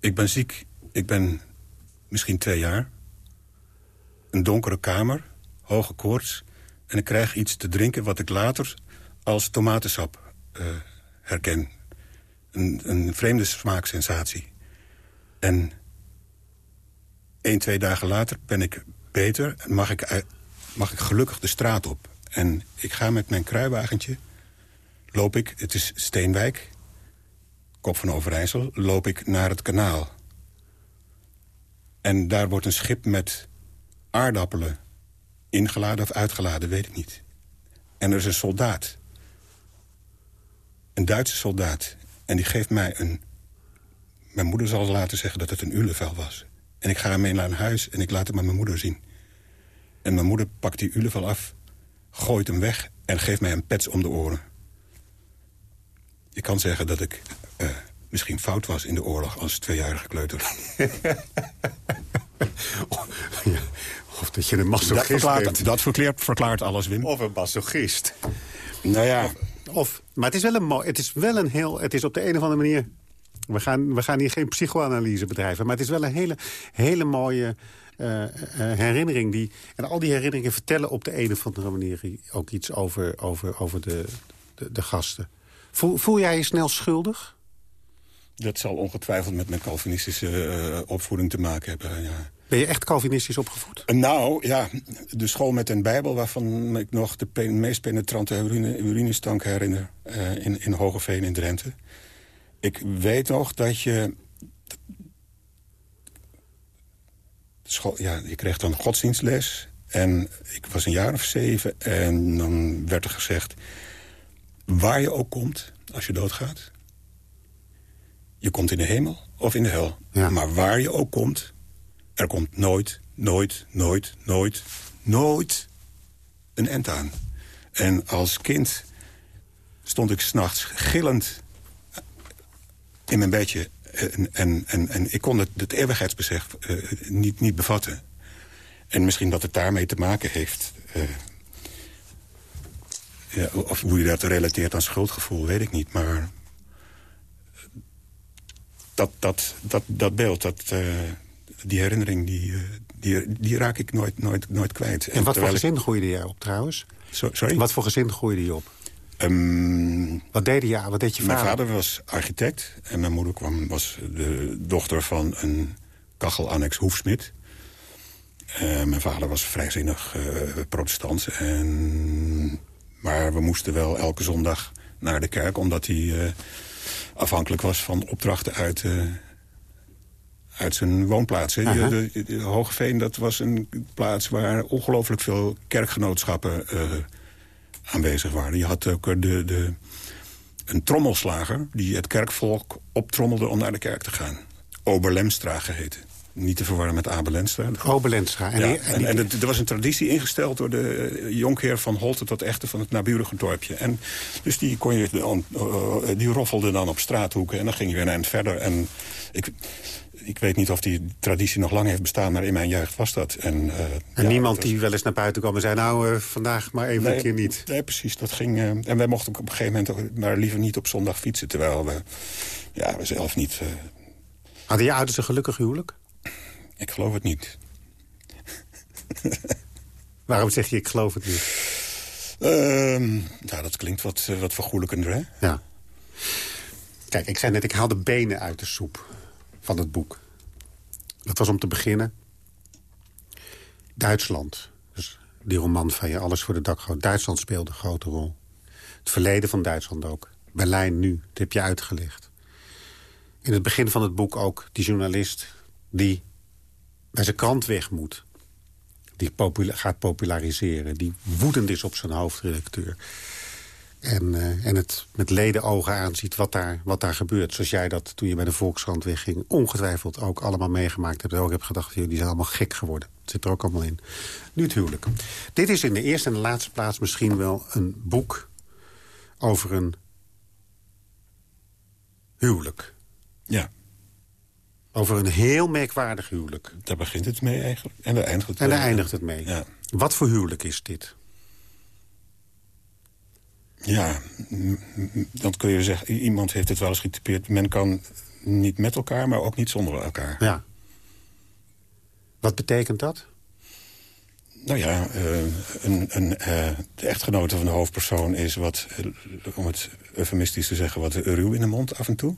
Ik ben ziek. Ik ben misschien twee jaar. Een donkere kamer, hoge koorts... en ik krijg iets te drinken wat ik later als tomatensap uh, herken. Een, een vreemde smaaksensatie. En Eén, twee dagen later ben ik beter en mag ik, mag ik gelukkig de straat op. En ik ga met mijn kruiwagentje, loop ik, het is Steenwijk, kop van Overijssel, loop ik naar het kanaal. En daar wordt een schip met aardappelen ingeladen of uitgeladen, weet ik niet. En er is een soldaat. Een Duitse soldaat. En die geeft mij een... Mijn moeder zal laten zeggen dat het een ulevel was. En ik ga ermee naar huis en ik laat het met mijn moeder zien. En mijn moeder pakt die ulevel af, gooit hem weg... en geeft mij een pets om de oren. Je kan zeggen dat ik uh, misschien fout was in de oorlog als tweejarige kleuter. [LAUGHS] of dat je een masochist dat verklaart, Dat verklaart, verklaart alles, Wim. Of een masochist. Nou ja... Of, maar het is wel een, het is wel een heel... Het is op de een of andere manier we gaan, we gaan hier geen psychoanalyse bedrijven. Maar het is wel een hele, hele mooie uh, herinnering. Die, en al die herinneringen vertellen op de een of andere manier... ook iets over, over, over de, de, de gasten. Voel, voel jij je snel schuldig? Dat zal ongetwijfeld met mijn Calvinistische uh, opvoeding te maken hebben, ja. Ben je echt Calvinistisch opgevoed? Nou, ja, de school met een bijbel... waarvan ik nog de meest penetrante urine, urinestank herinner... Uh, in, in Hogeveen in Drenthe ik weet nog dat je... School, ja, je kreeg dan godsdienstles. En ik was een jaar of zeven. En dan werd er gezegd... Waar je ook komt, als je doodgaat... Je komt in de hemel of in de hel. Maar waar je ook komt... Er komt nooit, nooit, nooit, nooit, nooit een end aan. En als kind stond ik s'nachts gillend in mijn bedje. En, en, en, en ik kon het, het eeuwigheidsbesef uh, niet, niet bevatten. En misschien dat het daarmee te maken heeft. Uh, ja, of hoe je dat relateert aan schuldgevoel, weet ik niet. Maar dat, dat, dat, dat beeld, dat, uh, die herinnering, die, die, die raak ik nooit, nooit, nooit kwijt. En, en wat voor gezin ik... groeide jij op trouwens? sorry? Wat voor gezin groeide je op? Um, wat deed je? Wat deed je vader? Mijn vader was architect en mijn moeder kwam, was de dochter van een kachelannex hoefsmid. Uh, mijn vader was vrijzinnig uh, protestant en Maar we moesten wel elke zondag naar de kerk... omdat hij afhankelijk was van opdrachten uit, uit zijn woonplaats. Hè. De, de, de, Hogeveen dat was een plaats waar ongelooflijk veel kerkgenootschappen aanwezig waren. Je had ook de, de, een trommelslager die het kerkvolk optrommelde om naar de kerk te gaan. Oberlemstra geheten. Niet te verwarren met Abelenstra. Oberlemstra. En, en, en, er was een traditie ingesteld door de jonkheer van Holte tot Echte van het naburige dorpje. En dus die, kon je, uh, die roffelde dan op straathoeken en dan ging je weer een eind verder. En ik, ik weet niet of die traditie nog lang heeft bestaan, maar in mijn jeugd was dat. En, uh, en niemand die wel eens naar buiten kwam en zei... nou, uh, vandaag maar even een keer niet. Nee, precies. Dat ging, uh, en wij mochten op een gegeven moment maar liever niet op zondag fietsen... terwijl we, ja, we zelf niet... Hadden je ouders een gelukkig huwelijk? Ik geloof het niet. [LAUGHS] Waarom zeg je ik geloof het niet? Nou, dat klinkt wat, wat vergoelijkender, hè? Ja. Kijk, ik zei net, ik haal de benen uit de soep van het boek. Dat was om te beginnen Duitsland. Dus die roman van je, Alles voor de dakgoot. Duitsland speelde een grote rol. Het verleden van Duitsland ook. Berlijn nu, dat heb je uitgelegd. In het begin van het boek ook die journalist... die bij zijn krant weg moet. Die gaat populariseren. Die woedend is op zijn hoofdredacteur. En, uh, en het met leden ogen aanziet wat daar, wat daar gebeurt. Zoals jij dat toen je bij de Volkskrant wegging... ongetwijfeld ook allemaal meegemaakt hebt. En ook heb gedacht, die zijn allemaal gek geworden. Het zit er ook allemaal in. Nu het huwelijk. Dit is in de eerste en de laatste plaats misschien wel een boek... over een huwelijk. Ja. Over een heel merkwaardig huwelijk. Daar begint het mee eigenlijk. En daar eindigt het, en daar eindigt het mee. Ja. Wat voor huwelijk is dit? Ja, dan kun je zeggen, iemand heeft het wel eens getypeerd... men kan niet met elkaar, maar ook niet zonder elkaar. Ja. Wat betekent dat? Nou ja, uh, een, een, uh, de echtgenote van de hoofdpersoon is wat, uh, om het eufemistisch te zeggen... wat ruw in de mond af en toe.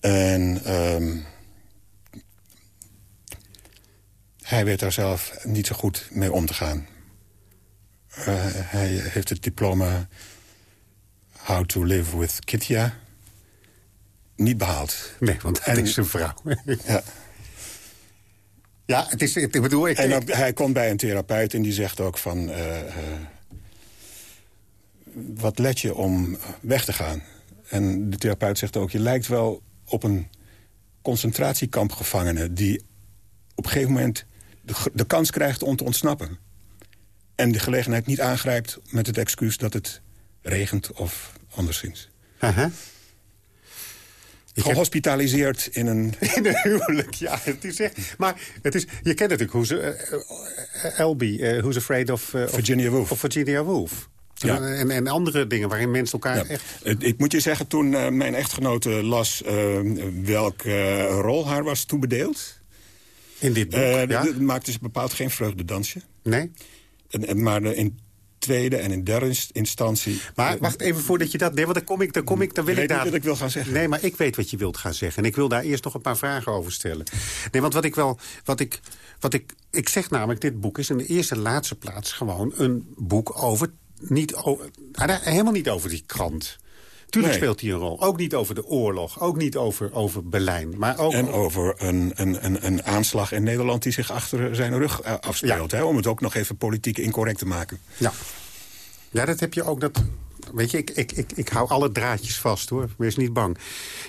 En uh, hij weet daar zelf niet zo goed mee om te gaan. Uh, hij heeft het diploma How to Live with Kitja niet behaald. Nee, want hij is een vrouw. ja. Ja, het is, ik bedoel... Ik, en hij komt bij een therapeut en die zegt ook van... Uh, uh, wat let je om weg te gaan? En de therapeut zegt ook... je lijkt wel op een concentratiekampgevangene... die op een gegeven moment de, de kans krijgt om te ontsnappen en de gelegenheid niet aangrijpt met het excuus dat het regent of anderszins. Uh -huh. Gehospitaliseerd in een... [LAUGHS] In een huwelijk, ja. Het is echt, maar het is, je kent natuurlijk hoe ze... Elby, uh, Who's Afraid of... Uh, Virginia Woolf. Of Virginia Woolf. Ja. En, en andere dingen waarin mensen elkaar ja. echt... Ik moet je zeggen, toen uh, mijn echtgenote las welke rol haar was toebedeeld... In dit boek, ja? maakte ze bepaald geen vreugdedansje. Nee? En, maar in tweede en in derde instantie... Maar wacht even voordat je dat... Nee, want dan kom ik, dan kom ik, dan wil ik, ik daar... wat ik wil gaan zeggen. Nee, maar ik weet wat je wilt gaan zeggen. En ik wil daar eerst nog een paar vragen over stellen. Nee, want wat ik wel... Wat ik, wat ik, ik zeg namelijk, dit boek is in de eerste en laatste plaats gewoon een boek over... Niet over helemaal niet over die krant. Tuurlijk speelt hij een rol. Ook niet over de oorlog. Ook niet over, over Berlijn. Maar ook en over een, een, een, een aanslag in Nederland die zich achter zijn rug eh, afspeelt. Hè, om het ook nog even politiek incorrect te maken. Ja, ja dat heb je ook... Dat, Weet je, ik, ik, ik, ik hou alle draadjes vast, hoor. Wees niet bang.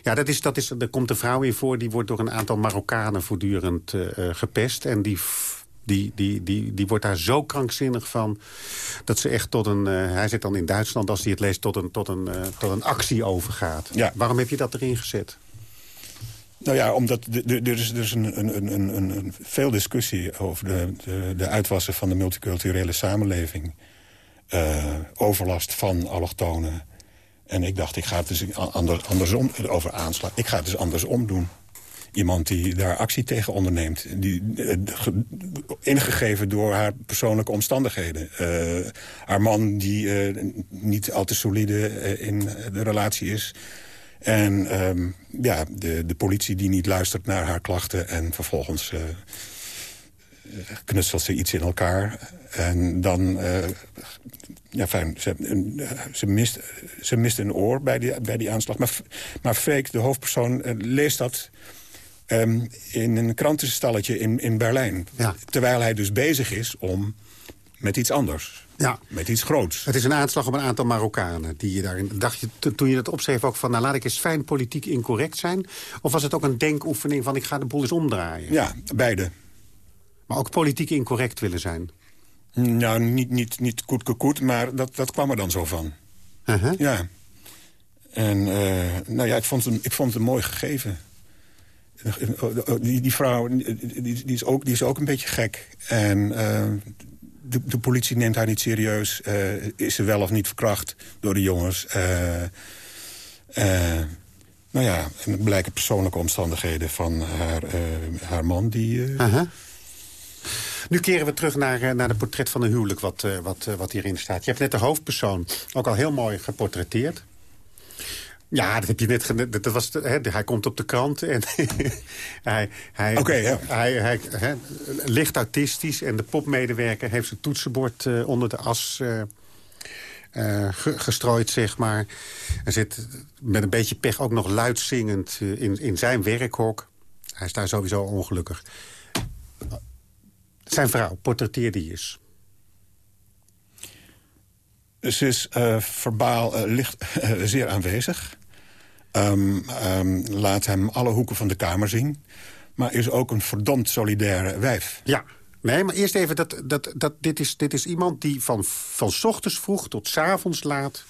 Ja, dat is, dat is, er komt een vrouw in voor... die wordt door een aantal Marokkanen voortdurend uh, gepest. En die die, die, die, die wordt daar zo krankzinnig van... dat ze echt tot een... Uh, hij zit dan in Duitsland, als hij het leest... tot een, tot een, uh, tot een actie overgaat. Ja. Waarom heb je dat erin gezet? Nou ja, omdat er is, er is een, een, een, een, veel discussie over de, de, de uitwassen van de multiculturele samenleving. Uh, overlast van allochtonen. En ik dacht, ik ga het dus anders, andersom over aanslaan. Ik ga het dus andersom doen iemand die daar actie tegen onderneemt. Die, uh, ingegeven door haar persoonlijke omstandigheden. Uh, haar man die uh, niet al te solide in de relatie is. En um, ja, de, de politie die niet luistert naar haar klachten... en vervolgens knutselt ze iets in elkaar. En dan... eh, ja, fijn, ze, ze, mist, ze mist een oor bij die, bij die aanslag. Maar, maar Freek, de hoofdpersoon, eh, leest dat... ehm, in een krantenstalletje in, in Berlijn. Ja. Terwijl hij dus bezig is om met iets anders. Ja. Met iets groots. Het is een aanslag op een aantal Marokkanen. Die je daarin, dacht je to- toen je dat opschreef ook van... nou laat ik eens fijn politiek incorrect zijn? Of was het ook een denkoefening van ik ga de boel eens omdraaien? Ja, beide. Maar ook politiek incorrect willen zijn? Nou, niet, niet, niet koet koet, maar dat, dat kwam er dan zo van. Uh-huh. Ja. En eh, nou ja, ik vond, het, een- ik vond het een mooi gegeven. Die, die vrouw die, die, is ook, die is ook een beetje gek. En eh, de, de politie neemt haar niet serieus. Eh, is ze wel of niet verkracht door de jongens? Eh, nou ja, en blijken persoonlijke omstandigheden van haar, haar man... die. Nu keren we terug naar, naar het portret van een huwelijk wat, wat, wat hierin staat. Je hebt net de hoofdpersoon ook al heel mooi geportretteerd. Ja, dat heb je net dat was hè, Hij komt op de krant en [LAUGHS] hij, hij, ja. hij, hij hè, licht autistisch... en de popmedewerker heeft zijn toetsenbord eh, onder de as eh, eh, ge- gestrooid, zeg maar. Hij zit met een beetje pech ook nog luid zingend eh, in, in zijn werkhok. Hij is daar sowieso ongelukkig. Zijn vrouw, portretteer die eens. Ze is verbaal licht, [LAUGHS] zeer aanwezig. Ehm, ehm, laat hem alle hoeken van de kamer zien. Maar is ook een verdomd solidaire wijf. Ja. Nee, maar eerst even, dat, dat, dat, dit, is, dit is iemand die van, van 's ochtends vroeg tot 's avonds laat...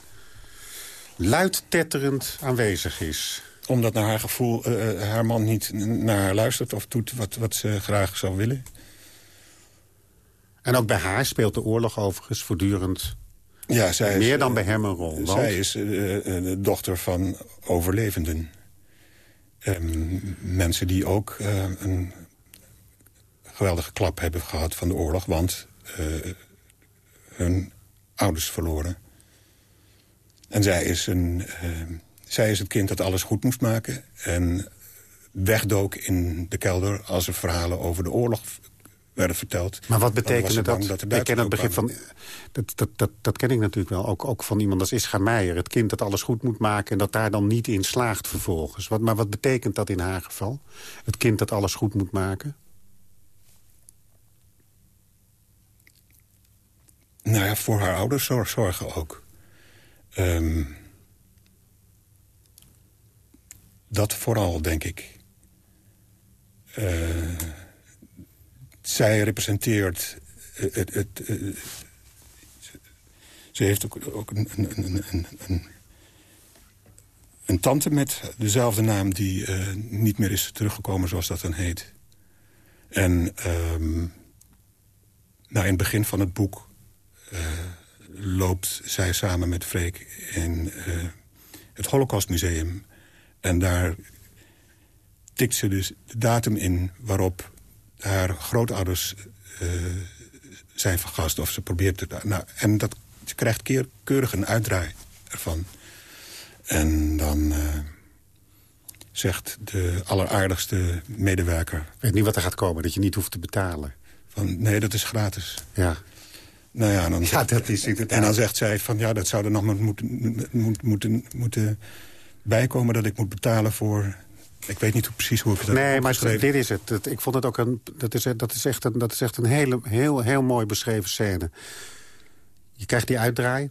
luid tetterend aanwezig is. Omdat naar haar gevoel eh, haar man niet naar haar luistert... of doet wat, wat ze graag zou willen. En ook bij haar speelt de oorlog overigens voortdurend... Ja, zij is, meer dan eh, bij hem een rol. Want, Zij is eh, eh, de dochter van overlevenden. Ehm, mensen die ook een geweldige klap hebben gehad van de oorlog... want hun ouders verloren. En zij is, een, zij is het kind dat alles goed moest maken... en wegdook in de kelder als er verhalen over de oorlog werden verteld. maar wat betekende dat? de ik ken het begrip van... Dat, dat, dat, dat ken ik natuurlijk wel. Ook, ook van iemand als Ischa Meijer. Het kind dat alles goed moet maken... en dat daar dan niet in slaagt vervolgens. Wat, maar wat betekent dat in haar geval? Het kind dat alles goed moet maken? Nou ja, voor haar ouders zor- zorgen ook. Ehm, dat vooral, denk ik. Eh, zij representeert het... het, het, eh, ze- heeft ook, ook een, een, een, een, een, tante met dezelfde naam... die eh, niet meer is teruggekomen, zoals dat dan heet. En ehm, nou, in het begin van het boek eh, loopt zij samen met Freek in eh, het Holocaustmuseum. En daar tikt ze dus de datum in waarop haar grootouders eh, zijn vergast. Of ze probeert het. Nou, en dat, ze krijgt keer, keurig een uitdraai ervan. En dan eh, zegt de alleraardigste medewerker... Ik weet niet wat er gaat komen, dat je niet hoeft te betalen. van nee, dat is gratis. Ja, Nou ja, dan ja dat is inderdaad. En dan zegt zij van ja, dat zou er nog maar moeten, moet, moeten, moeten bijkomen dat ik moet betalen voor... Ik weet niet hoe, precies hoe ik het heb Nee, maar dit is het. Dat- ik vond het ook een. Dat is, dat is echt een, dat is echt een hele, heel, heel mooi beschreven scène. Je krijgt die uitdraai.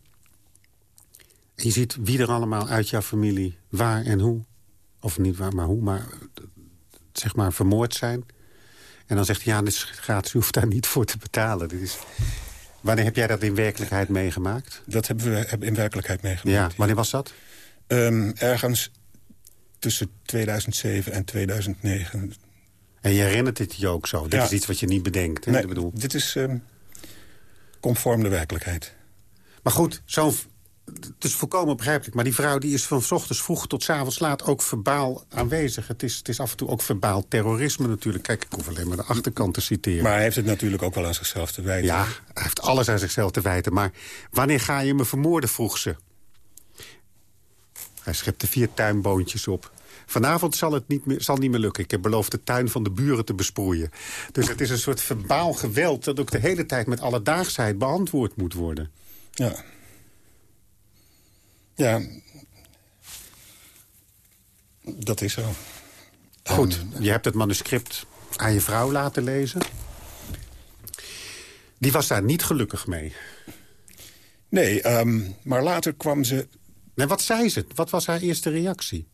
En je ziet wie er allemaal uit jouw familie waar en hoe. Of niet waar, maar hoe, maar zeg maar vermoord zijn. En dan zegt hij, ja, dit is gratis, u hoeft daar niet voor te betalen. Dit is... Wanneer heb jij dat in werkelijkheid meegemaakt? Dat hebben we hebben in werkelijkheid meegemaakt. Ja, wanneer was dat? Ehm, ergens tussen 2007 en 2009. En je herinnert het je ook zo. Dit Ja. is iets wat je niet bedenkt. Hè? Nee, Ik bedoel. dit is ehm, conform de werkelijkheid. Maar goed, zo'n... Het is volkomen begrijpelijk. Maar die vrouw die is van 's ochtends vroeg tot 's avonds laat ook verbaal aanwezig. Het is, het is af en toe ook verbaal terrorisme natuurlijk. Kijk, ik hoef alleen maar de achterkant te citeren. Maar hij heeft het natuurlijk ook wel aan zichzelf te wijten. ja, hij heeft alles aan zichzelf te wijten. Maar wanneer ga je me vermoorden, vroeg ze. Hij schepte vier tuinboontjes op. Vanavond zal het niet meer, zal niet meer lukken. Ik heb beloofd de tuin van de buren te besproeien. Dus het is een soort verbaal geweld... dat ook de hele tijd met alledaagsheid beantwoord moet worden. Ja. Ja. Dat is zo. Goed, je hebt het manuscript aan je vrouw laten lezen. Die was daar niet gelukkig mee. Nee, ehm, maar later kwam ze... Nee, wat zei ze? Wat was haar eerste reactie?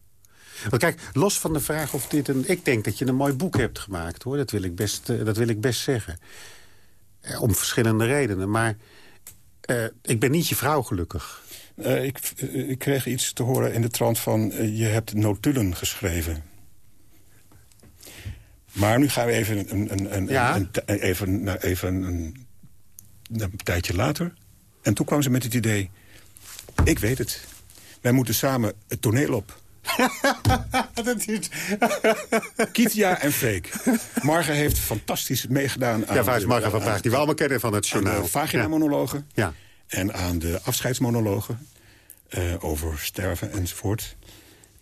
Want kijk, los van de vraag of dit een... Ik denk dat je een mooi boek hebt gemaakt, hoor. Dat wil ik best, eh, dat wil ik best zeggen. Eh, om verschillende redenen. Maar uh, ik ben niet je vrouw gelukkig. Ik, ik, kreeg iets te horen in de trant van... je hebt notulen geschreven. Maar nu gaan we even een, een, een, ja? een even, even een, een tijdje later. En toen kwam ze met het idee... ik weet het. Wij moeten samen het toneel op. [LAUGHS] dat is... [LAUGHS] Kitia en Freek. Marga heeft fantastisch meegedaan aan... Ja, waar is Marga van Praag? Die we allemaal kennen van het journaal. de vagina-monologen. Ja. En aan de afscheidsmonologen. Uh, over sterven enzovoort.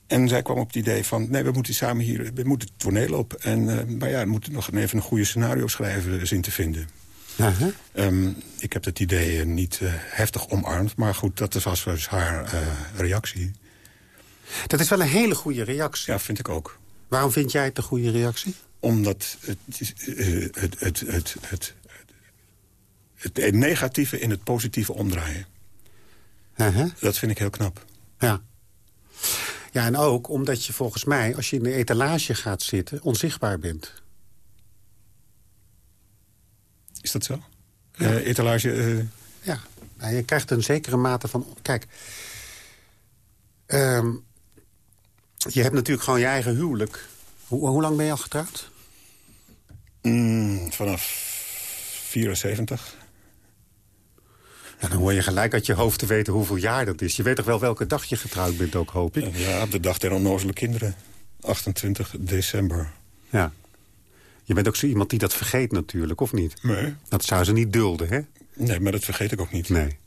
En zij kwam op het idee van, nee, we moeten samen hier, we moeten het toneel op. En, uh, maar ja, we moeten nog even een goede scenario schrijven zien te vinden. Uh -huh. um, ik heb het idee uh, niet uh, heftig omarmd, maar goed, dat was dus haar reactie. Dat is wel een hele goede reactie. Ja, vind ik ook. Waarom vind jij het een goede reactie? Omdat het, het, het, het, het, het, het negatieve in het positieve omdraaien. -huh. Dat vind ik heel knap. Ja. Ja, en ook omdat je volgens mij, als je in de etalage gaat zitten... onzichtbaar bent. Is dat zo? Ja. Uh, etalage... Uh... Ja, nou, je krijgt een zekere mate van... Kijk, um, je hebt natuurlijk gewoon je eigen huwelijk. Hoe, hoe lang ben je al getrouwd? Mm, vanaf 74. Ja, dan hoor je gelijk uit je hoofd te weten hoeveel jaar dat is. Je weet toch wel welke dag je getrouwd bent ook, hoop ik? Ja, op de dag der onnozele kinderen. 28 december. Ja. Je bent ook zo iemand die dat vergeet natuurlijk, of niet? Nee. Dat zou ze niet dulden, hè? Nee, maar dat vergeet ik ook niet. Nee.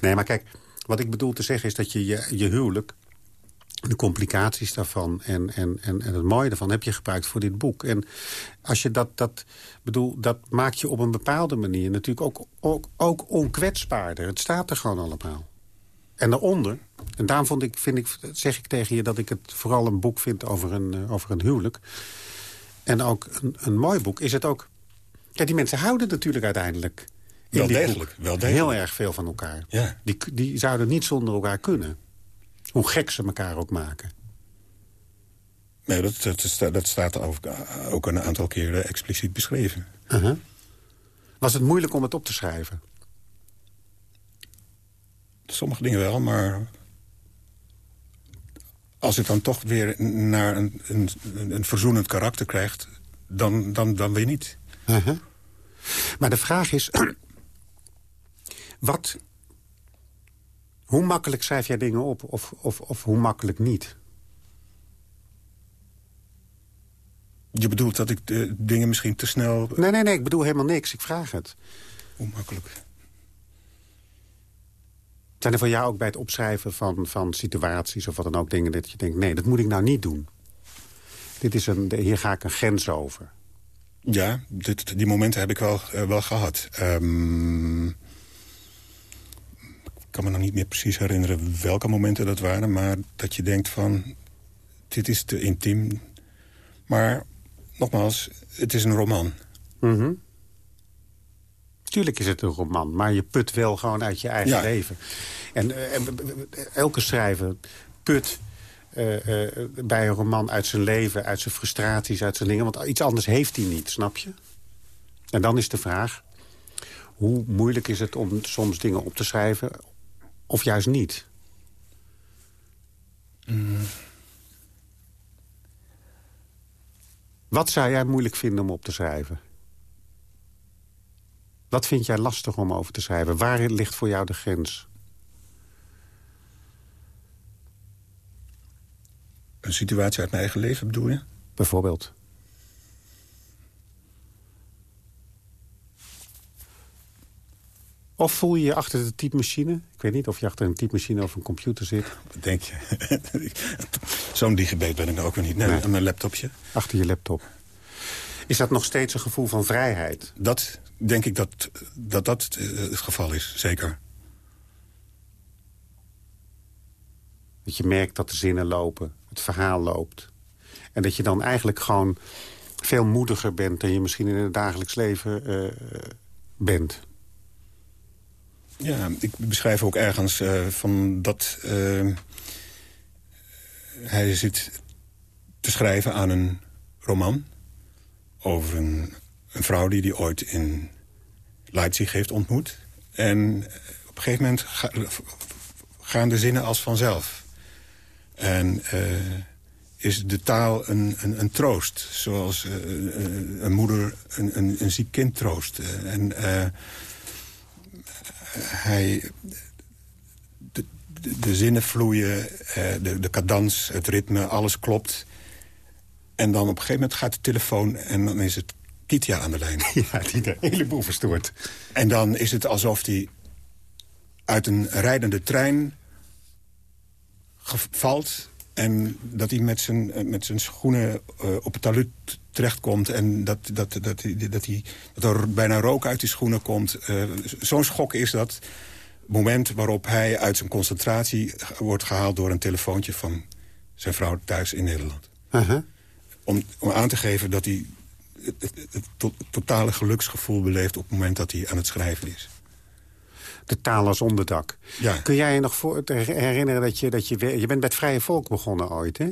Nee, maar kijk, wat ik bedoel te zeggen is dat je je, je huwelijk... de complicaties daarvan en, en, en, en het mooie daarvan heb je gebruikt voor dit boek. En als je dat, dat bedoel, dat maakt je op een bepaalde manier natuurlijk ook, ook, ook onkwetsbaarder. Het staat er gewoon allemaal. En daaronder, en daarom vond ik, vind ik, zeg ik tegen je dat ik het vooral een boek vind over een, over een huwelijk. En ook een, een mooi boek is het ook... Kijk, die mensen houden natuurlijk uiteindelijk... Wel degelijk, wel degelijk. Heel erg veel van elkaar. Ja. Die, die zouden niet zonder elkaar kunnen. Hoe gek ze elkaar ook maken. Nee, dat, dat, dat staat ook, ook een aantal keren expliciet beschreven. Uh -huh. Was het moeilijk om het op te schrijven? Sommige dingen wel, maar... als het dan toch weer naar een, een, een verzoenend karakter krijgt... dan, dan, dan weer niet. Uh -huh. Maar de vraag is... [CLEARS THROAT] wat... Hoe makkelijk schrijf jij dingen op of, of, of hoe makkelijk niet? Je bedoelt dat ik de dingen misschien te snel... Nee, nee, nee, ik bedoel helemaal niks. Ik vraag het. Hoe makkelijk? Zijn er voor jou ook bij het opschrijven van, van situaties of wat dan ook dingen... dat je denkt, nee, dat moet ik nou niet doen. Dit is een, hier ga ik een grens over. Ja, dit, die momenten heb ik wel, uh, wel gehad. Um, ik kan me nog niet meer precies herinneren welke momenten dat waren... maar dat je denkt van, dit is te intiem. Maar nogmaals, het is een roman. Mm -hmm. Tuurlijk is het een roman, maar je put wel gewoon uit je eigen ja. leven. En uh, elke schrijver put uh, uh, bij een roman uit zijn leven, uit zijn frustraties, uit zijn dingen. Want iets anders heeft hij niet, snap je? En dan is de vraag, hoe moeilijk is het om soms dingen op te schrijven... of juist niet? Mm. Wat zou jij moeilijk vinden om op te schrijven? Wat vind jij lastig om over te schrijven? Waar ligt voor jou de grens? Een situatie uit mijn eigen leven bedoel je? Bijvoorbeeld. Of voel je je achter de typemachine? Ik weet niet of je achter een typemachine of een computer zit. [LAUGHS] Wat denk je? [LAUGHS] Zo'n digibet ben ik nou ook weer niet. Nee, Nee. mijn laptopje. Achter je laptop. Is dat nog steeds een gevoel van vrijheid? Dat denk ik dat dat, dat eh, het geval is, zeker. Dat je merkt dat de zinnen lopen, het verhaal loopt. En dat je dan eigenlijk gewoon veel moediger bent... dan je misschien in het dagelijks leven eh, bent. Ja, ik beschrijf ook ergens eh, van dat... hij zit te schrijven aan een roman... over een, een vrouw die hij ooit in Leipzig heeft ontmoet. En op een gegeven moment ga- gaan de zinnen als vanzelf. En eh, is de taal een, een, een troost. Zoals eh, eh, een moeder een, een, een ziek kind troost. En... hij... De, de, de zinnen vloeien, de, de cadans, het ritme, alles klopt. En dan op een gegeven moment gaat de telefoon en dan is het Kitja aan de lijn. [LAUGHS] Ja, die de hele boel verstoort. En dan is het alsof hij uit een rijdende trein valt... en dat hij met zijn, eh, met zijn schoenen eh, op het talud terechtkomt... en dat, dat, dat, dat, hij, dat er bijna rook uit die schoenen komt. Eh, Zo'n schok is dat moment waarop hij uit zijn concentratie... wordt gehaald door een telefoontje van zijn vrouw thuis in Nederland. Uh-huh. Om, om aan te geven dat hij het, het- het to- totale geluksgevoel beleeft... op het moment dat hij aan het schrijven is. De taal als onderdak. Ja. Kun jij je nog voor, herinneren dat je, dat je... Je bent bij het Vrije Volk begonnen ooit, hè?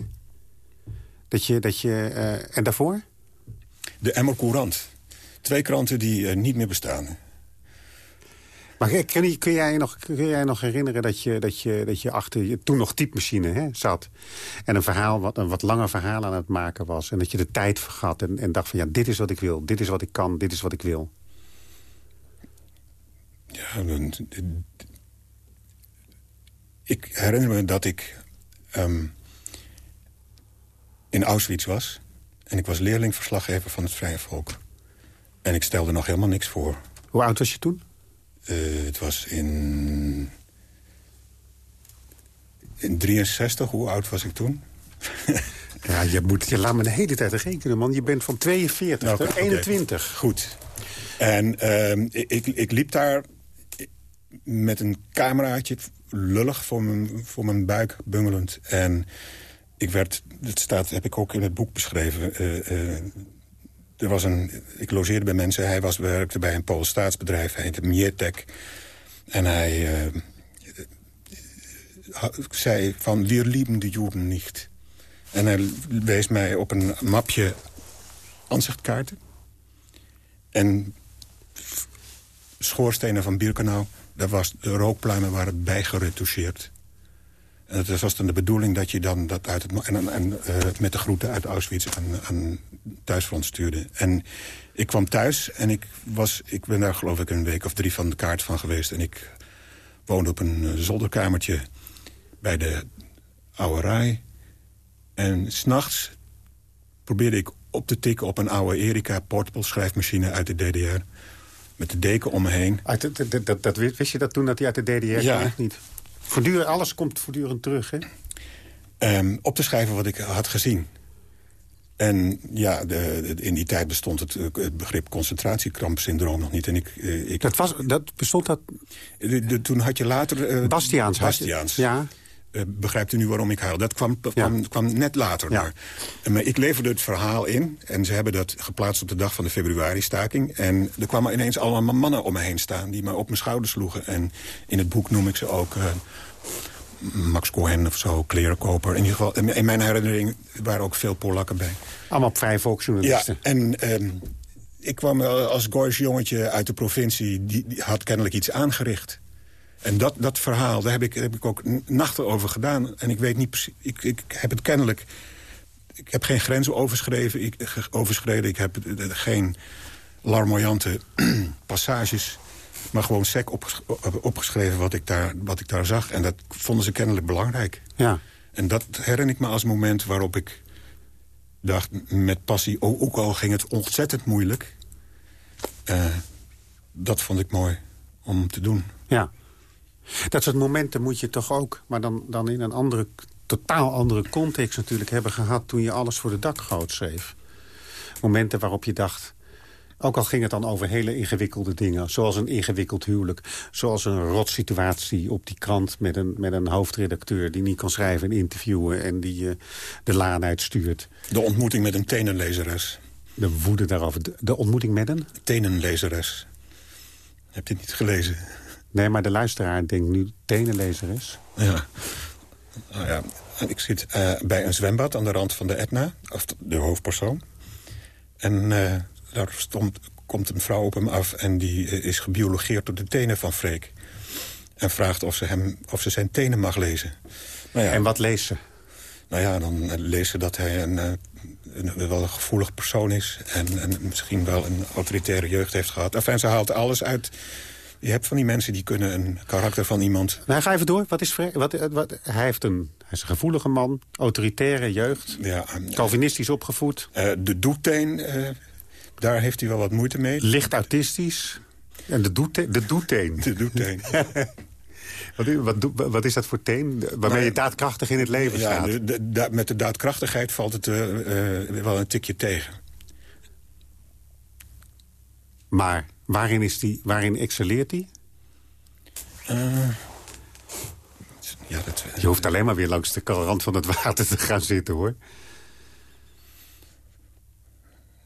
Dat je... Dat je eh, en daarvoor? De Emmer Courant. Twee kranten die eh, niet meer bestaan. Maar kun, kun, jij nog, kun jij nog herinneren dat je, dat je, dat je achter je toen nog typemachine hè, zat... en een, verhaal, wat, een wat langer verhaal aan het maken was... en dat je de tijd vergat en, en dacht van ja, dit is wat ik wil, dit is wat ik kan, dit is wat ik wil. Ja, dan- ik herinner me dat ik ehm, in Auschwitz was. En ik was leerlingverslaggever van het Vrije Volk. En ik stelde nog helemaal niks voor. Hoe oud was je toen? Eh, het was in... In 63, hoe oud was ik toen? [LAUGHS] Ja, je, moet, je laat me de hele tijd rekenen, man. Je bent van 42 Nou, tot oké, 21. Goed. En ehm, ik, ik, ik liep daar met een cameraatje, lullig voor mijn, voor mijn buik, bungelend. En ik werd, dat staat, heb ik ook in het boek beschreven... eh, eh, er was een, ik logeerde bij mensen, hij was, werkte bij een Pools staatsbedrijf, hij heette Mietek. En hij eh, zei van, wir lieben de Joden niet. En hij wees mij op een mapje aanzichtkaarten. En schoorstenen van Birkenau, daar was, de rookpluimen waren bijgeretoucheerd. En het was dan de bedoeling dat je dan dat uit het... En, en eh, met de groeten uit Auschwitz aan, aan thuisfront stuurde. En ik kwam thuis en ik, was, ik ben daar geloof ik een week of drie van de kaart van geweest. En ik woonde op een eh, zolderkamertje bij de Oude Rij. En s'nachts probeerde ik op te tikken op een oude Erika portable schrijfmachine uit de DDR. Met de deken om me heen. Uit de- de- de- dat, wist je dat toen dat hij uit de DDR Ja. kwam? Niet? Voortdurend, alles komt voortdurend terug, hè? Ehm, op te schrijven wat ik had gezien. En ja, de, de- in die tijd bestond het, eh, het begrip concentratiekrampsyndroom nog niet. En ik, eh, ik, Dat, was, dat bestond dat... de- de- toen had je later... eh, Bastiaans. had je- Bastiaans. Ja. Eh, begrijpt u nu waarom ik huil? Dat kwam, kwam, kwam net later. Ja. Maar, Eh, maar ik leverde het verhaal in. En ze hebben dat geplaatst op de dag van de februari-staking. En er kwamen ineens allemaal mannen om me heen staan... die me op mijn schouder sloegen. En in het boek noem ik ze ook... eh, Max Cohen of zo, klerenkoper. In ieder geval, in mijn herinnering waren ook veel Polakken bij. Allemaal vrije Ja, en ehm, ik kwam als Goois jongetje uit de provincie... Die, die had kennelijk iets aangericht. En dat, dat verhaal, daar heb ik, heb ik ook nachten over gedaan. En ik weet niet precies... Ik, ik heb het kennelijk... Ik heb geen grenzen overschreven, ik, overschreden. Ik heb geen larmoyante [CLEARS THROAT] passages... maar gewoon sec opges- opgeschreven wat ik, daar, wat ik daar zag. En dat vonden ze kennelijk belangrijk. Ja. En dat herinner ik me als moment waarop ik dacht met passie... ook al ging het ontzettend moeilijk... eh, dat vond ik mooi om te doen. Ja. Dat soort momenten moet je toch ook, maar dan, dan in een andere totaal andere context natuurlijk hebben gehad... toen je alles voor de dakgoot schreef. Momenten waarop je dacht... Ook al ging het dan over hele ingewikkelde dingen. Zoals een ingewikkeld huwelijk. Zoals een rotsituatie op die krant met een, met een hoofdredacteur... die niet kan schrijven en interviewen en die uh, de laan uitstuurt. De ontmoeting met een tenenlezeres. De woede daarover. De, de ontmoeting met een? Tenenlezeres. Heb je het niet gelezen? Nee, maar de luisteraar denkt nu tenenlezeres. Ja. Nou ja, ik zit uh, bij een zwembad aan de rand van de Etna. Of de hoofdpersoon. En... Uh, daar stond, komt een vrouw op hem af en die eh, is gebiologeerd door de tenen van Freek. En vraagt of ze, hem, of ze zijn tenen mag lezen. Nou ja, en wat leest ze? Nou ja, dan eh, leest ze dat hij een, eh, een, wel een gevoelig persoon is... En, en, misschien wel een autoritaire jeugd heeft gehad. Enfin, ze haalt alles uit... Je hebt van die mensen die kunnen een karakter van iemand... Nou, ga even door. Wat is wat, wat, hij, heeft een, hij is een gevoelige man, autoritaire jeugd... Ja, Calvinistisch opgevoed. Uh, de doeteen daar heeft hij wel wat moeite mee. Licht autistisch. En de, doete, de doeteen. De doeteen. [LAUGHS] wat, wat, wat, is dat voor teen? Waarmee nou, je daadkrachtig in het leven ja, staat. De, met de daadkrachtigheid valt het uh, uh, wel een tikje tegen. Maar waarin, is die, waarin excelleert hij? Uh, ja, dat, je hoeft alleen maar weer langs de rand van het water te gaan zitten, hoor.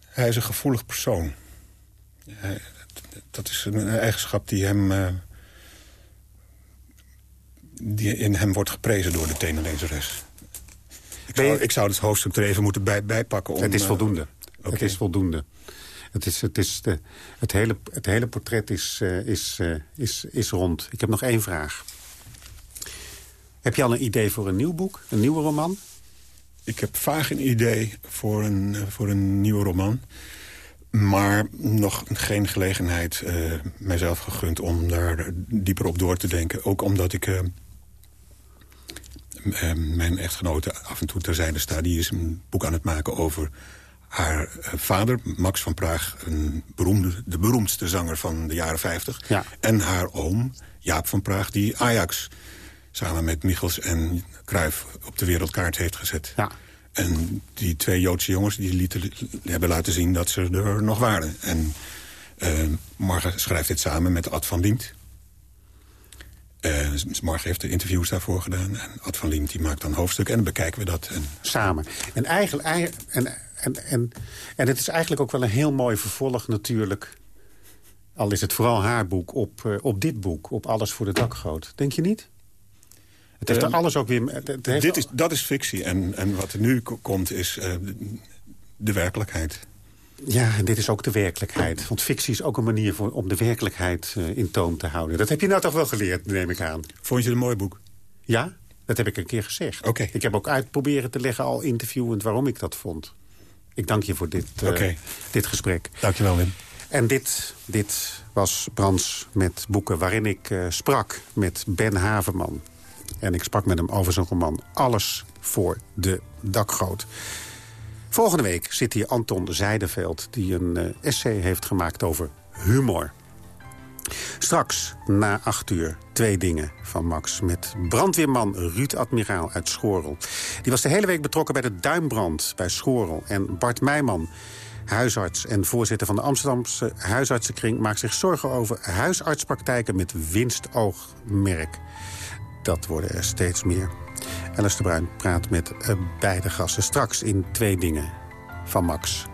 Hij is een gevoelig persoon. dat is een eigenschap die hem... Uh, die in hem wordt geprezen door de tenenlezeres. Ik zou, ik zou het hoofdstuk er even moeten bij, bijpakken. Om, het is voldoende. Uh, Het is voldoende. Het, is, het, is de, het, hele, het hele portret is, uh, is, is, is rond. Ik heb nog één vraag. Heb je al een idee voor een nieuw boek? Een nieuwe roman? Ik heb vaag een idee voor een, eh, voor een nieuwe roman. Maar nog geen gelegenheid uh, mijzelf gegund om daar dieper op door te denken. Ook omdat ik mijn echtgenote af en toe terzijde sta. Die is een boek aan het maken over haar vader, Max van Praag. Een beroemde, de beroemdste zanger van de jaren 50. Ja. En haar oom, Jaap van Praag, die Ajax samen met Michels en Cruijff op de wereldkaart heeft gezet. Ja. En die twee Joodse jongens die lieten, hebben laten zien dat ze er nog waren. En uh, schrijft dit samen met Ad van Liemt. Uh, heeft de interviews daarvoor gedaan. En Ad van Liemt die maakt dan hoofdstuk en dan bekijken we dat. En... Samen. En, eigenlijk, en, en, en, en het is eigenlijk ook wel een heel mooi vervolg natuurlijk... al is het vooral haar boek, op, uh, op dit boek. Op Alles voor de Dakgoot. Denk je niet? Het heeft er alles ook weer... Het heeft dit is, dat is fictie. En, en wat er nu komt is uh, de werkelijkheid. Ja, en dit is ook de werkelijkheid. Want fictie is ook een manier voor, om de werkelijkheid uh, in toon te houden. Dat heb je nou toch wel geleerd, neem ik aan. Vond je het een mooi boek? Ja, dat heb ik een keer gezegd. Oké. Ik heb ook uit proberen te leggen, al interviewend, waarom ik dat vond. Ik dank je voor dit, uh, okay. dit gesprek. Dank je wel, Wim. En dit, dit was Brans met boeken waarin ik uh, sprak met Ben Haverman. En ik sprak met hem over zijn roman Alles voor de dakgoot. Volgende week zit hier Anton Zijdeveld... die een uh, essay heeft gemaakt over humor. Straks, na acht uur, twee dingen van Max... met brandweerman Ruud Admiraal uit Schorel. Die was de hele week betrokken bij de duimbrand bij Schorel. En Bart Meijman, huisarts en voorzitter van de Amsterdamse huisartsenkring... maakt zich zorgen over huisartspraktijken met winstoogmerk dat worden er steeds meer. Alice de Bruin praat met uh, beide gasten straks in Twee Dingen van Max.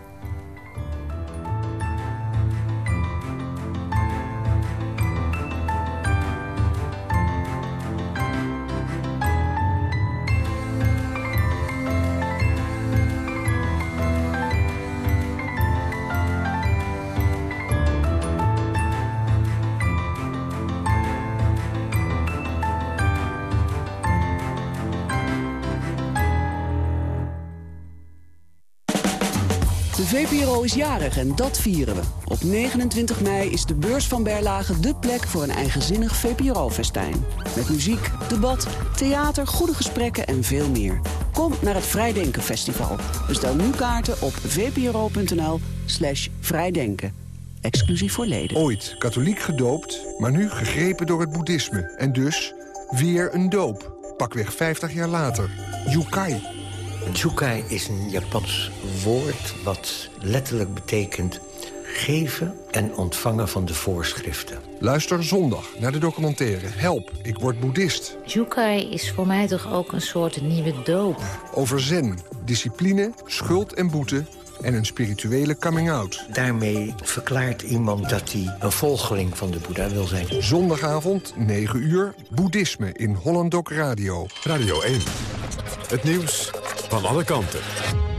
Is jarig en dat vieren we. Op 29 mei is de beurs van Berlage dé plek voor een eigenzinnig VPRO-festijn. Met muziek, debat, theater, goede gesprekken en veel meer. Kom naar het Vrijdenken Festival. Bestel nu kaarten op vpro.nl slash vrijdenken. Exclusief voor leden. Ooit katholiek gedoopt, maar nu gegrepen door het boeddhisme. En dus weer een doop. Pakweg 50 jaar later. Yukai. Jukai is een Japans woord wat letterlijk betekent geven en ontvangen van de voorschriften. Luister zondag naar de documentaire Help, ik word boeddhist. Jukai is voor mij toch ook een soort nieuwe doop. Over zen, discipline, schuld en boete en een spirituele coming-out. Daarmee verklaart iemand dat hij een volgeling van de Boeddha wil zijn. Zondagavond, 9 uur, boeddhisme in Holland Doc Radio. Radio 1. Het nieuws van alle kanten.